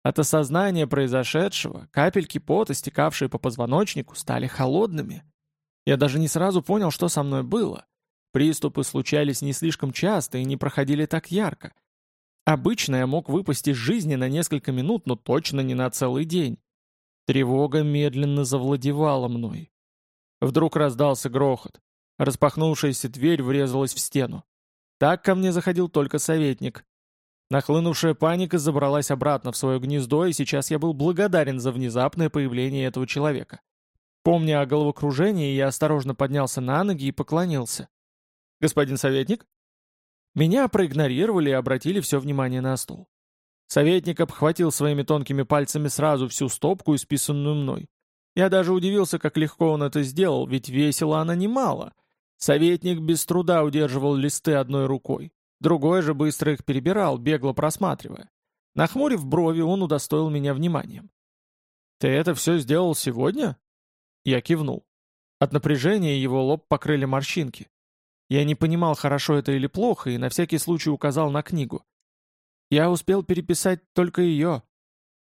От осознания произошедшего капельки пота, стекавшие по позвоночнику, стали холодными. Я даже не сразу понял, что со мной было. Приступы случались не слишком часто и не проходили так ярко. Обычно я мог выпасть из жизни на несколько минут, но точно не на целый день. Тревога медленно завладевала мной. Вдруг раздался грохот. Распахнувшаяся дверь врезалась в стену. Так ко мне заходил только советник. Нахлынувшая паника забралась обратно в свое гнездо, и сейчас я был благодарен за внезапное появление этого человека. Помня о головокружении, я осторожно поднялся на ноги и поклонился. «Господин советник?» Меня проигнорировали и обратили все внимание на стол. Советник обхватил своими тонкими пальцами сразу всю стопку, исписанную мной. Я даже удивился, как легко он это сделал, ведь весила она немало. Советник без труда удерживал листы одной рукой. Другой же быстро их перебирал, бегло просматривая. Нахмурив брови, он удостоил меня вниманием. «Ты это все сделал сегодня?» Я кивнул. От напряжения его лоб покрыли морщинки. Я не понимал, хорошо это или плохо, и на всякий случай указал на книгу. Я успел переписать только ее.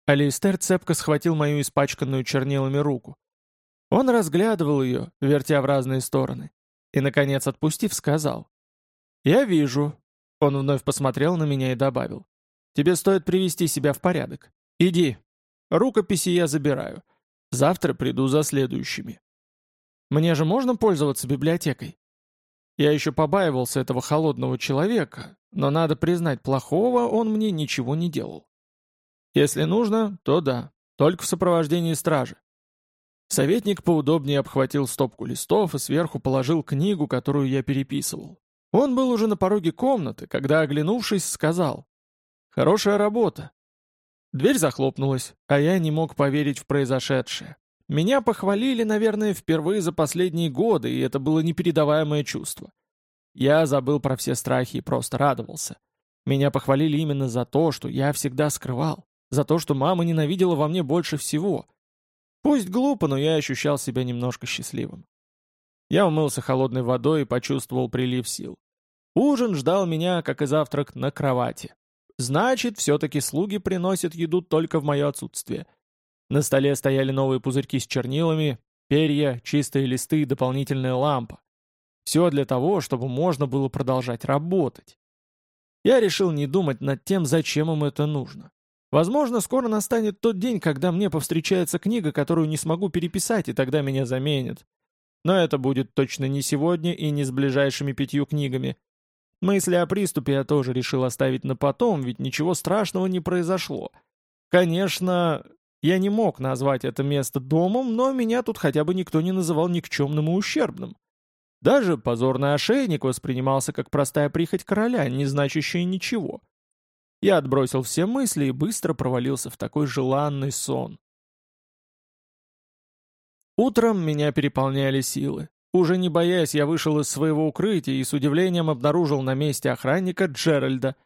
Алистер цепко схватил мою испачканную чернилами руку. Он разглядывал ее, вертя в разные стороны. И, наконец, отпустив, сказал. «Я вижу». Он вновь посмотрел на меня и добавил. «Тебе стоит привести себя в порядок. Иди. Рукописи я забираю. Завтра приду за следующими». Мне же можно пользоваться библиотекой? Я еще побаивался этого холодного человека, но надо признать, плохого он мне ничего не делал. Если нужно, то да, только в сопровождении стражи. Советник поудобнее обхватил стопку листов и сверху положил книгу, которую я переписывал. Он был уже на пороге комнаты, когда, оглянувшись, сказал «Хорошая работа». Дверь захлопнулась, а я не мог поверить в произошедшее. Меня похвалили, наверное, впервые за последние годы, и это было непередаваемое чувство. Я забыл про все страхи и просто радовался. Меня похвалили именно за то, что я всегда скрывал, за то, что мама ненавидела во мне больше всего. Пусть глупо, но я ощущал себя немножко счастливым. Я умылся холодной водой и почувствовал прилив сил. Ужин ждал меня, как и завтрак, на кровати. Значит, все-таки слуги приносят еду только в мое отсутствие — на столе стояли новые пузырьки с чернилами, перья, чистые листы и дополнительная лампа. Все для того, чтобы можно было продолжать работать. Я решил не думать над тем, зачем им это нужно. Возможно, скоро настанет тот день, когда мне повстречается книга, которую не смогу переписать, и тогда меня заменят. Но это будет точно не сегодня и не с ближайшими пятью книгами. Мысли о приступе я тоже решил оставить на потом, ведь ничего страшного не произошло. Конечно, я не мог назвать это место домом, но меня тут хотя бы никто не называл никчемным и ущербным. Даже позорный ошейник воспринимался как простая прихоть короля, не значащая ничего. Я отбросил все мысли и быстро провалился в такой желанный сон. Утром меня переполняли силы. Уже не боясь, я вышел из своего укрытия и с удивлением обнаружил на месте охранника Джеральда.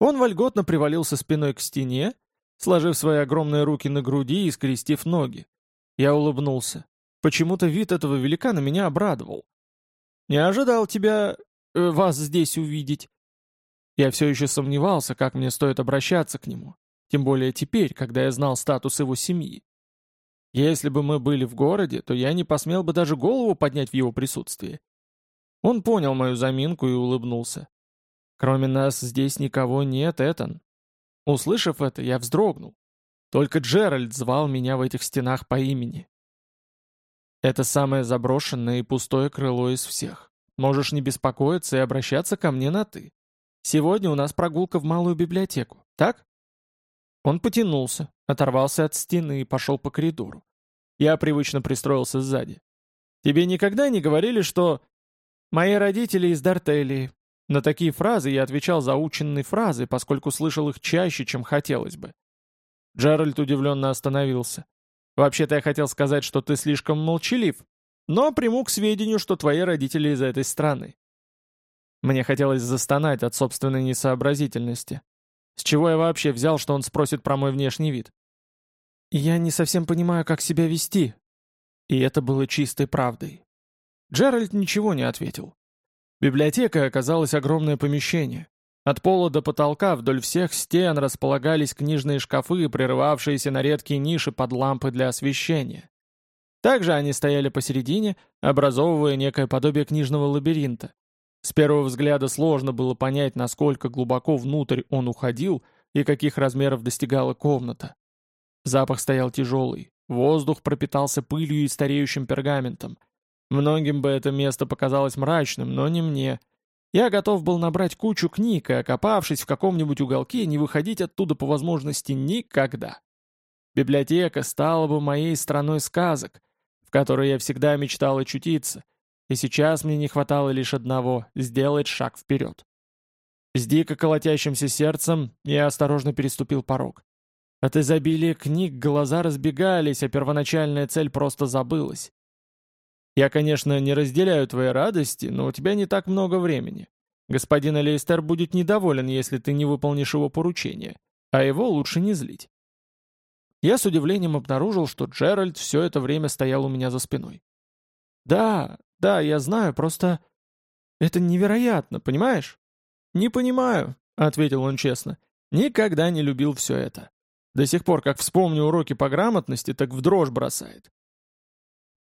Он вольготно привалился спиной к стене, сложив свои огромные руки на груди и скрестив ноги. Я улыбнулся. Почему-то вид этого великана меня обрадовал. «Не ожидал тебя... Э, вас здесь увидеть». Я все еще сомневался, как мне стоит обращаться к нему, тем более теперь, когда я знал статус его семьи. Если бы мы были в городе, то я не посмел бы даже голову поднять в его присутствии. Он понял мою заминку и улыбнулся. «Кроме нас здесь никого нет, Этан. Услышав это, я вздрогнул. Только Джеральд звал меня в этих стенах по имени. Это самое заброшенное и пустое крыло из всех. Можешь не беспокоиться и обращаться ко мне на «ты». Сегодня у нас прогулка в малую библиотеку, так? Он потянулся, оторвался от стены и пошел по коридору. Я привычно пристроился сзади. Тебе никогда не говорили, что... Мои родители из Дартелии, на такие фразы я отвечал заученной фразой, поскольку слышал их чаще, чем хотелось бы. Джеральд удивленно остановился. «Вообще-то я хотел сказать, что ты слишком молчалив, но приму к сведению, что твои родители из этой страны». Мне хотелось застонать от собственной несообразительности. С чего я вообще взял, что он спросит про мой внешний вид? «Я не совсем понимаю, как себя вести». И это было чистой правдой. Джеральд ничего не ответил. Библиотека оказалось огромное помещение. От пола до потолка вдоль всех стен располагались книжные шкафы, прерывавшиеся на редкие ниши под лампы для освещения. Также они стояли посередине, образовывая некое подобие книжного лабиринта. С первого взгляда сложно было понять, насколько глубоко внутрь он уходил и каких размеров достигала комната. Запах стоял тяжелый, воздух пропитался пылью и стареющим пергаментом — Многим бы это место показалось мрачным, но не мне. Я готов был набрать кучу книг и, окопавшись в каком-нибудь уголке, не выходить оттуда по возможности никогда. Библиотека стала бы моей страной сказок, в которой я всегда мечтал очутиться, и сейчас мне не хватало лишь одного — сделать шаг вперед. С дико колотящимся сердцем я осторожно переступил порог. От изобилия книг глаза разбегались, а первоначальная цель просто забылась. Я, конечно, не разделяю твоей радости, но у тебя не так много времени. Господин Алейстер будет недоволен, если ты не выполнишь его поручение, а его лучше не злить. Я с удивлением обнаружил, что Джеральд все это время стоял у меня за спиной. «Да, да, я знаю, просто... Это невероятно, понимаешь?» «Не понимаю», — ответил он честно. «Никогда не любил все это. До сих пор, как вспомню уроки по грамотности, так в дрожь бросает».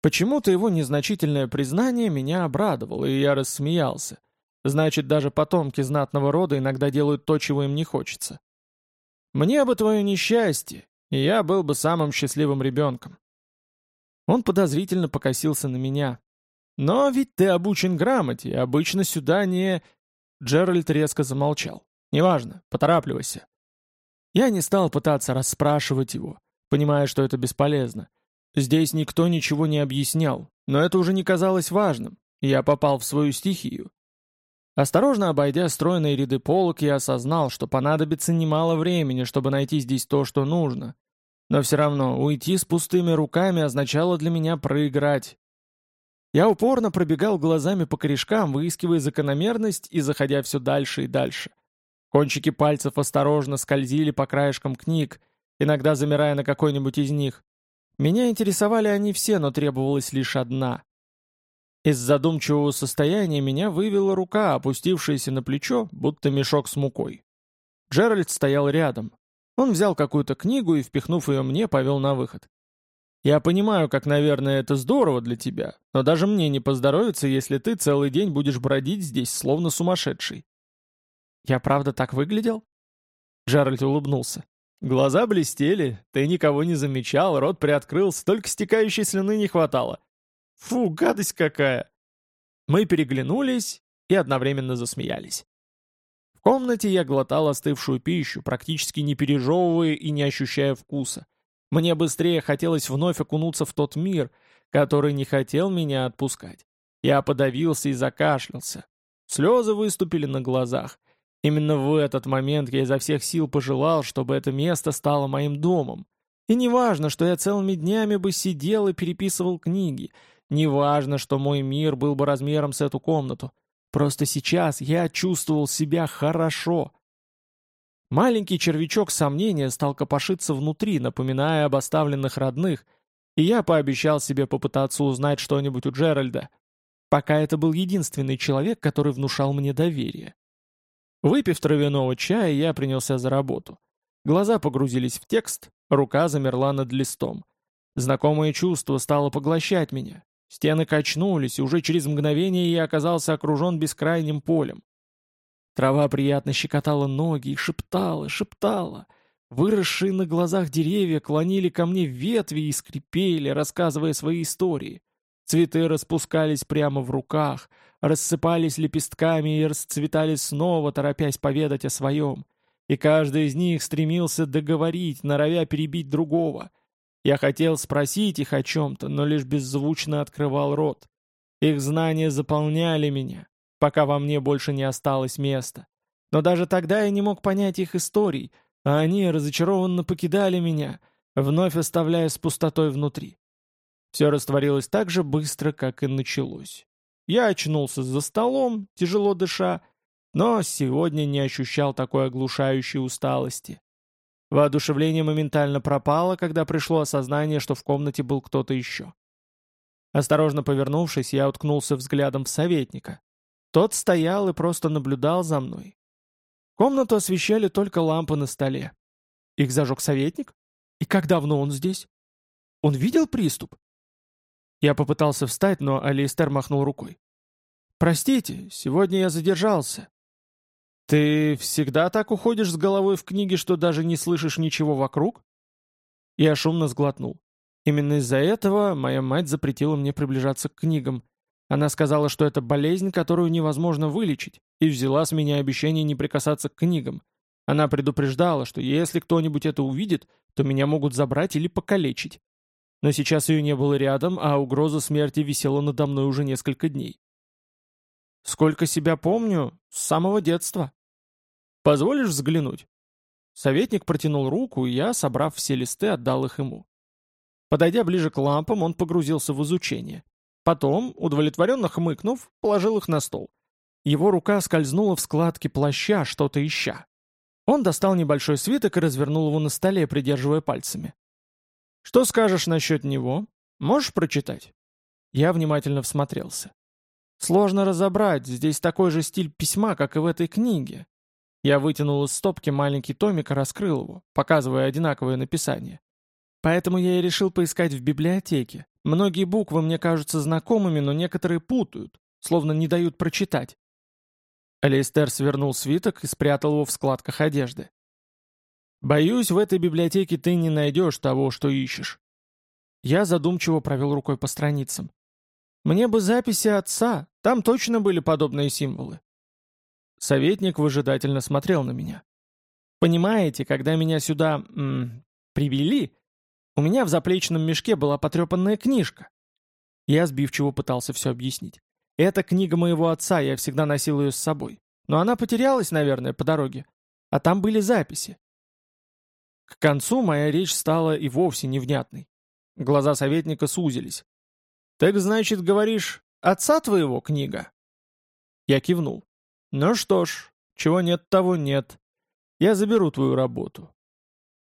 Почему-то его незначительное признание меня обрадовало, и я рассмеялся. Значит, даже потомки знатного рода иногда делают то, чего им не хочется. Мне бы твое несчастье, и я был бы самым счастливым ребенком. Он подозрительно покосился на меня. Но ведь ты обучен грамоте, обычно сюда не... Джеральд резко замолчал. «Неважно, поторапливайся». Я не стал пытаться расспрашивать его, понимая, что это бесполезно. Здесь никто ничего не объяснял, но это уже не казалось важным. Я попал в свою стихию. Осторожно обойдя стройные ряды полок, я осознал, что понадобится немало времени, чтобы найти здесь то, что нужно. Но все равно уйти с пустыми руками означало для меня проиграть. Я упорно пробегал глазами по корешкам, выискивая закономерность и заходя все дальше и дальше. Кончики пальцев осторожно скользили по краешкам книг, иногда замирая на какой-нибудь из них. Меня интересовали они все, но требовалась лишь одна. Из задумчивого состояния меня вывела рука, опустившаяся на плечо, будто мешок с мукой. Джеральд стоял рядом. Он взял какую-то книгу и, впихнув ее мне, повел на выход. «Я понимаю, как, наверное, это здорово для тебя, но даже мне не поздоровится, если ты целый день будешь бродить здесь, словно сумасшедший». «Я правда так выглядел?» Джеральд улыбнулся. Глаза блестели, ты никого не замечал, рот приоткрылся, только стекающей слюны не хватало. Фу, гадость какая!» Мы переглянулись и одновременно засмеялись. В комнате я глотал остывшую пищу, практически не пережевывая и не ощущая вкуса. Мне быстрее хотелось вновь окунуться в тот мир, который не хотел меня отпускать. Я подавился и закашлялся. Слезы выступили на глазах. Именно в этот момент я изо всех сил пожелал, чтобы это место стало моим домом. И не важно, что я целыми днями бы сидел и переписывал книги, Неважно, что мой мир был бы размером с эту комнату. Просто сейчас я чувствовал себя хорошо. Маленький червячок сомнения стал копошиться внутри, напоминая об оставленных родных, и я пообещал себе попытаться узнать что-нибудь у Джеральда, пока это был единственный человек, который внушал мне доверие. Выпив травяного чая, я принялся за работу. Глаза погрузились в текст, рука замерла над листом. Знакомое чувство стало поглощать меня. Стены качнулись, и уже через мгновение я оказался окружен бескрайним полем. Трава приятно щекотала ноги и шептала, шептала. Выросшие на глазах деревья клонили ко мне ветви и скрипели, рассказывая свои истории. Цветы распускались прямо в руках, рассыпались лепестками и расцветали снова, торопясь поведать о своем. И каждый из них стремился договорить, норовя перебить другого — я хотел спросить их о чем-то, но лишь беззвучно открывал рот. Их знания заполняли меня, пока во мне больше не осталось места. Но даже тогда я не мог понять их историй, а они разочарованно покидали меня, вновь оставляя с пустотой внутри. Все растворилось так же быстро, как и началось. Я очнулся за столом, тяжело дыша, но сегодня не ощущал такой оглушающей усталости. Воодушевление моментально пропало, когда пришло осознание, что в комнате был кто-то еще. Осторожно повернувшись, я уткнулся взглядом в советника. Тот стоял и просто наблюдал за мной. Комнату освещали только лампы на столе. Их зажег советник? И как давно он здесь? Он видел приступ? Я попытался встать, но Алистер махнул рукой. «Простите, сегодня я задержался. «Ты всегда так уходишь с головой в книги, что даже не слышишь ничего вокруг?» Я шумно сглотнул. Именно из-за этого моя мать запретила мне приближаться к книгам. Она сказала, что это болезнь, которую невозможно вылечить, и взяла с меня обещание не прикасаться к книгам. Она предупреждала, что если кто-нибудь это увидит, то меня могут забрать или покалечить. Но сейчас ее не было рядом, а угроза смерти висела надо мной уже несколько дней. Сколько себя помню, с самого детства. «Позволишь взглянуть?» Советник протянул руку, и я, собрав все листы, отдал их ему. Подойдя ближе к лампам, он погрузился в изучение. Потом, удовлетворенно хмыкнув, положил их на стол. Его рука скользнула в складки плаща, что-то ища. Он достал небольшой свиток и развернул его на столе, придерживая пальцами. Что скажешь насчет него? Можешь прочитать?» Я внимательно всмотрелся. Сложно разобрать, здесь такой же стиль письма, как и в этой книге. Я вытянул из стопки маленький томик и раскрыл его, показывая одинаковое написание. Поэтому я и решил поискать в библиотеке. Многие буквы мне кажутся знакомыми, но некоторые путают, словно не дают прочитать. Алистер свернул свиток и спрятал его в складках одежды. «Боюсь, в этой библиотеке ты не найдешь того, что ищешь». Я задумчиво провел рукой по страницам. «Мне бы записи отца, там точно были подобные символы». Советник выжидательно смотрел на меня. «Понимаете, когда меня сюда... М, привели, у меня в заплечном мешке была потрепанная книжка». Я сбивчиво пытался все объяснить. «Это книга моего отца, я всегда носил ее с собой. Но она потерялась, наверное, по дороге. А там были записи. К концу моя речь стала и вовсе невнятной. Глаза советника сузились. «Так значит, говоришь, отца твоего книга?» Я кивнул. «Ну что ж, чего нет, того нет. Я заберу твою работу.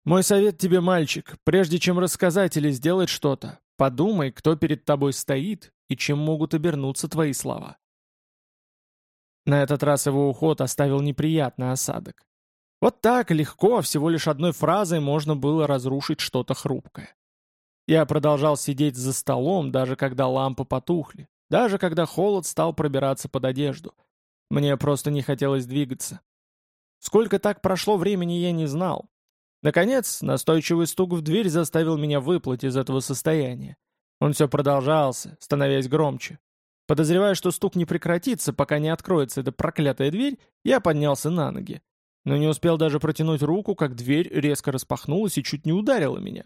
Мой совет тебе, мальчик, прежде чем рассказать или сделать что-то, подумай, кто перед тобой стоит и чем могут обернуться твои слова». На этот раз его уход оставил неприятный осадок. Вот так легко, всего лишь одной фразой можно было разрушить что-то хрупкое. Я продолжал сидеть за столом, даже когда лампы потухли, даже когда холод стал пробираться под одежду. Мне просто не хотелось двигаться. Сколько так прошло времени, я не знал. Наконец, настойчивый стук в дверь заставил меня выплыть из этого состояния. Он все продолжался, становясь громче. Подозревая, что стук не прекратится, пока не откроется эта проклятая дверь, я поднялся на ноги. Но не успел даже протянуть руку, как дверь резко распахнулась и чуть не ударила меня.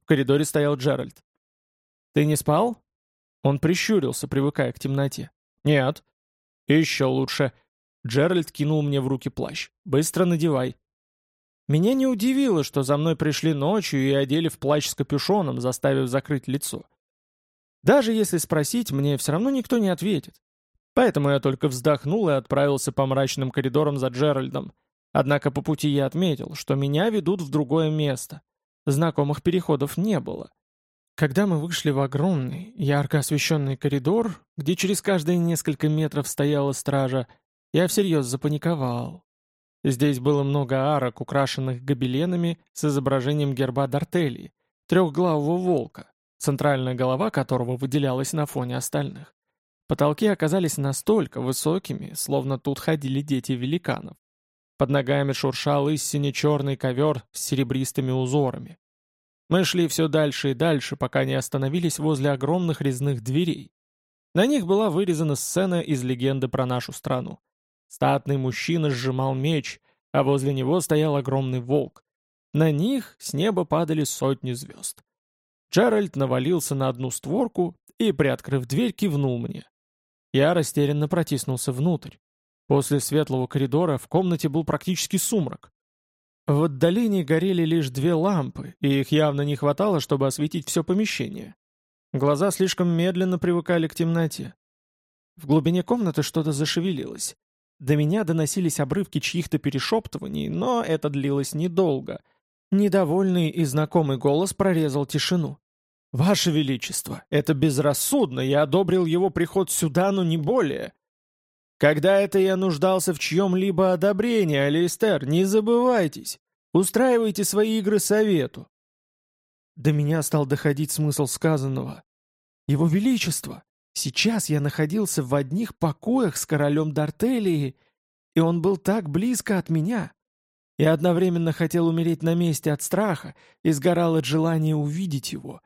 В коридоре стоял Джеральд. «Ты не спал?» Он прищурился, привыкая к темноте. «Нет». «Еще лучше». Джеральд кинул мне в руки плащ. «Быстро надевай». Меня не удивило, что за мной пришли ночью и одели в плащ с капюшоном, заставив закрыть лицо. Даже если спросить, мне все равно никто не ответит. Поэтому я только вздохнул и отправился по мрачным коридорам за Джеральдом, Однако по пути я отметил, что меня ведут в другое место. Знакомых переходов не было. Когда мы вышли в огромный, ярко освещенный коридор, где через каждые несколько метров стояла стража, я всерьез запаниковал. Здесь было много арок, украшенных гобеленами с изображением герба Дартелии, трехглавого волка, центральная голова которого выделялась на фоне остальных. Потолки оказались настолько высокими, словно тут ходили дети великанов. Под ногами шуршал истине черный ковер с серебристыми узорами. Мы шли все дальше и дальше, пока не остановились возле огромных резных дверей. На них была вырезана сцена из легенды про нашу страну. Статный мужчина сжимал меч, а возле него стоял огромный волк. На них с неба падали сотни звезд. Джеральд навалился на одну створку и, приоткрыв дверь, кивнул мне. Я растерянно протиснулся внутрь. После светлого коридора в комнате был практически сумрак. В отдалении горели лишь две лампы, и их явно не хватало, чтобы осветить все помещение. Глаза слишком медленно привыкали к темноте. В глубине комнаты что-то зашевелилось. До меня доносились обрывки чьих-то перешептываний, но это длилось недолго. Недовольный и знакомый голос прорезал тишину. «Ваше Величество, это безрассудно, я одобрил его приход сюда, но не более. Когда это я нуждался в чьем-либо одобрении, Алистер, не забывайтесь. Устраивайте свои игры совету. До меня стал доходить смысл сказанного. Его Величество, сейчас я находился в одних покоях с королем Дартелии, и он был так близко от меня. Я одновременно хотел умереть на месте от страха и сгорал от желания увидеть его.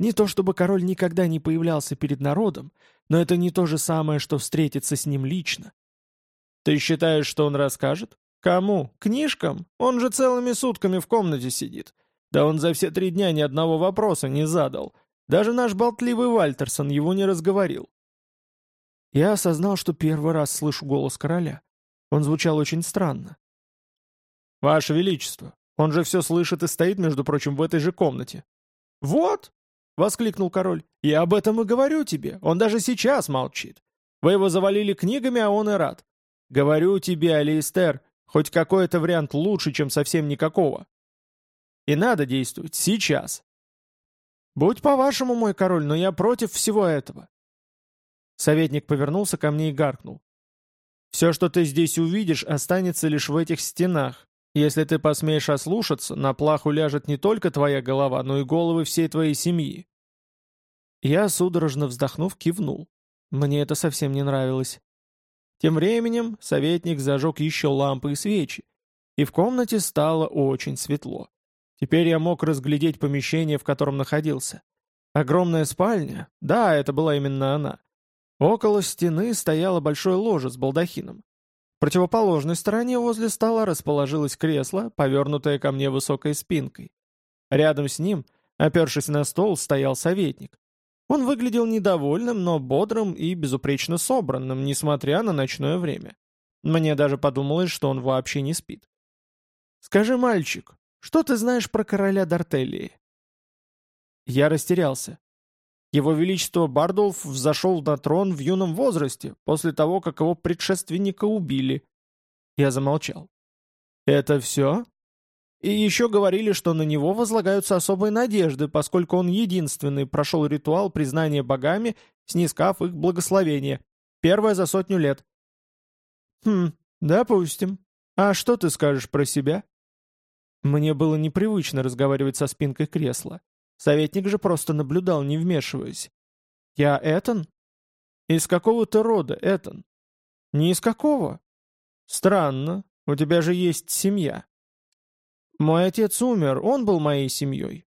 Не то чтобы король никогда не появлялся перед народом, но это не то же самое, что встретиться с ним лично. Ты считаешь, что он расскажет? Кому? Книжкам? Он же целыми сутками в комнате сидит. Да он за все три дня ни одного вопроса не задал. Даже наш болтливый Вальтерсон его не разговорил. Я осознал, что первый раз слышу голос короля. Он звучал очень странно. «Ваше Величество, он же все слышит и стоит, между прочим, в этой же комнате». «Вот!» — воскликнул король. «Я об этом и говорю тебе. Он даже сейчас молчит. Вы его завалили книгами, а он и рад. Говорю тебе, Алистер, хоть какой-то вариант лучше, чем совсем никакого. И надо действовать сейчас. Будь по-вашему, мой король, но я против всего этого. Советник повернулся ко мне и гаркнул. «Все, что ты здесь увидишь, останется лишь в этих стенах. Если ты посмеешь ослушаться, на плаху ляжет не только твоя голова, но и головы всей твоей семьи». Я, судорожно вздохнув, кивнул. Мне это совсем не нравилось. Тем временем советник зажег еще лампы и свечи, и в комнате стало очень светло. Теперь я мог разглядеть помещение, в котором находился. Огромная спальня, да, это была именно она. Около стены стояло большое ложе с балдахином. Противоположной стороне возле стола расположилось кресло, повернутое ко мне высокой спинкой. Рядом с ним, опершись на стол, стоял советник. Он выглядел недовольным, но бодрым и безупречно собранным, несмотря на ночное время. Мне даже подумалось, что он вообще не спит. «Скажи, мальчик, что ты знаешь про короля Дартеллии?» Я растерялся. Его Величество Бардулф взошел на трон в юном возрасте, после того, как его предшественника убили. Я замолчал. «Это все?» И еще говорили, что на него возлагаются особые надежды, поскольку он единственный прошел ритуал признания богами, снискав их благословение. Первое за сотню лет. «Хм, допустим. А что ты скажешь про себя?» Мне было непривычно разговаривать со спинкой кресла. Советник же просто наблюдал, не вмешиваясь. «Я Этан?» «Из какого ты рода, Этан?» «Не из какого?» «Странно. У тебя же есть семья». «Мой отец умер, он был моей семьей».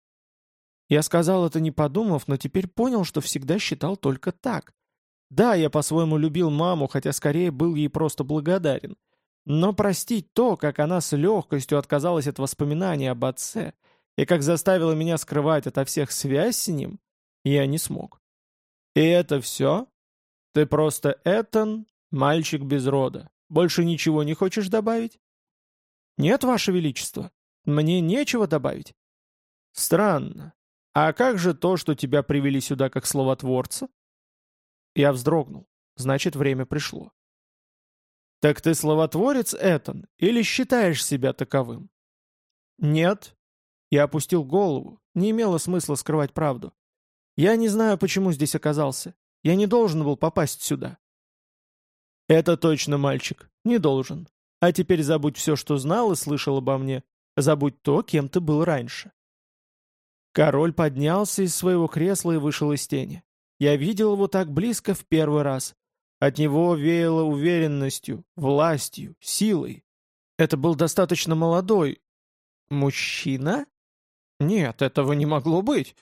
Я сказал это не подумав, но теперь понял, что всегда считал только так. Да, я по-своему любил маму, хотя скорее был ей просто благодарен. Но простить то, как она с легкостью отказалась от воспоминаний об отце, и как заставила меня скрывать ото всех связь с ним, я не смог. И это все? Ты просто Этан, мальчик без рода. Больше ничего не хочешь добавить? Нет, Ваше Величество, мне нечего добавить. Странно. А как же то, что тебя привели сюда как словотворца? Я вздрогнул. Значит, время пришло. «Так ты словотворец, Этан, или считаешь себя таковым?» «Нет». Я опустил голову, не имело смысла скрывать правду. «Я не знаю, почему здесь оказался. Я не должен был попасть сюда». «Это точно, мальчик, не должен. А теперь забудь все, что знал и слышал обо мне. Забудь то, кем ты был раньше». Король поднялся из своего кресла и вышел из тени. Я видел его так близко в первый раз. От него веяло уверенностью, властью, силой. Это был достаточно молодой... Мужчина? Нет, этого не могло быть.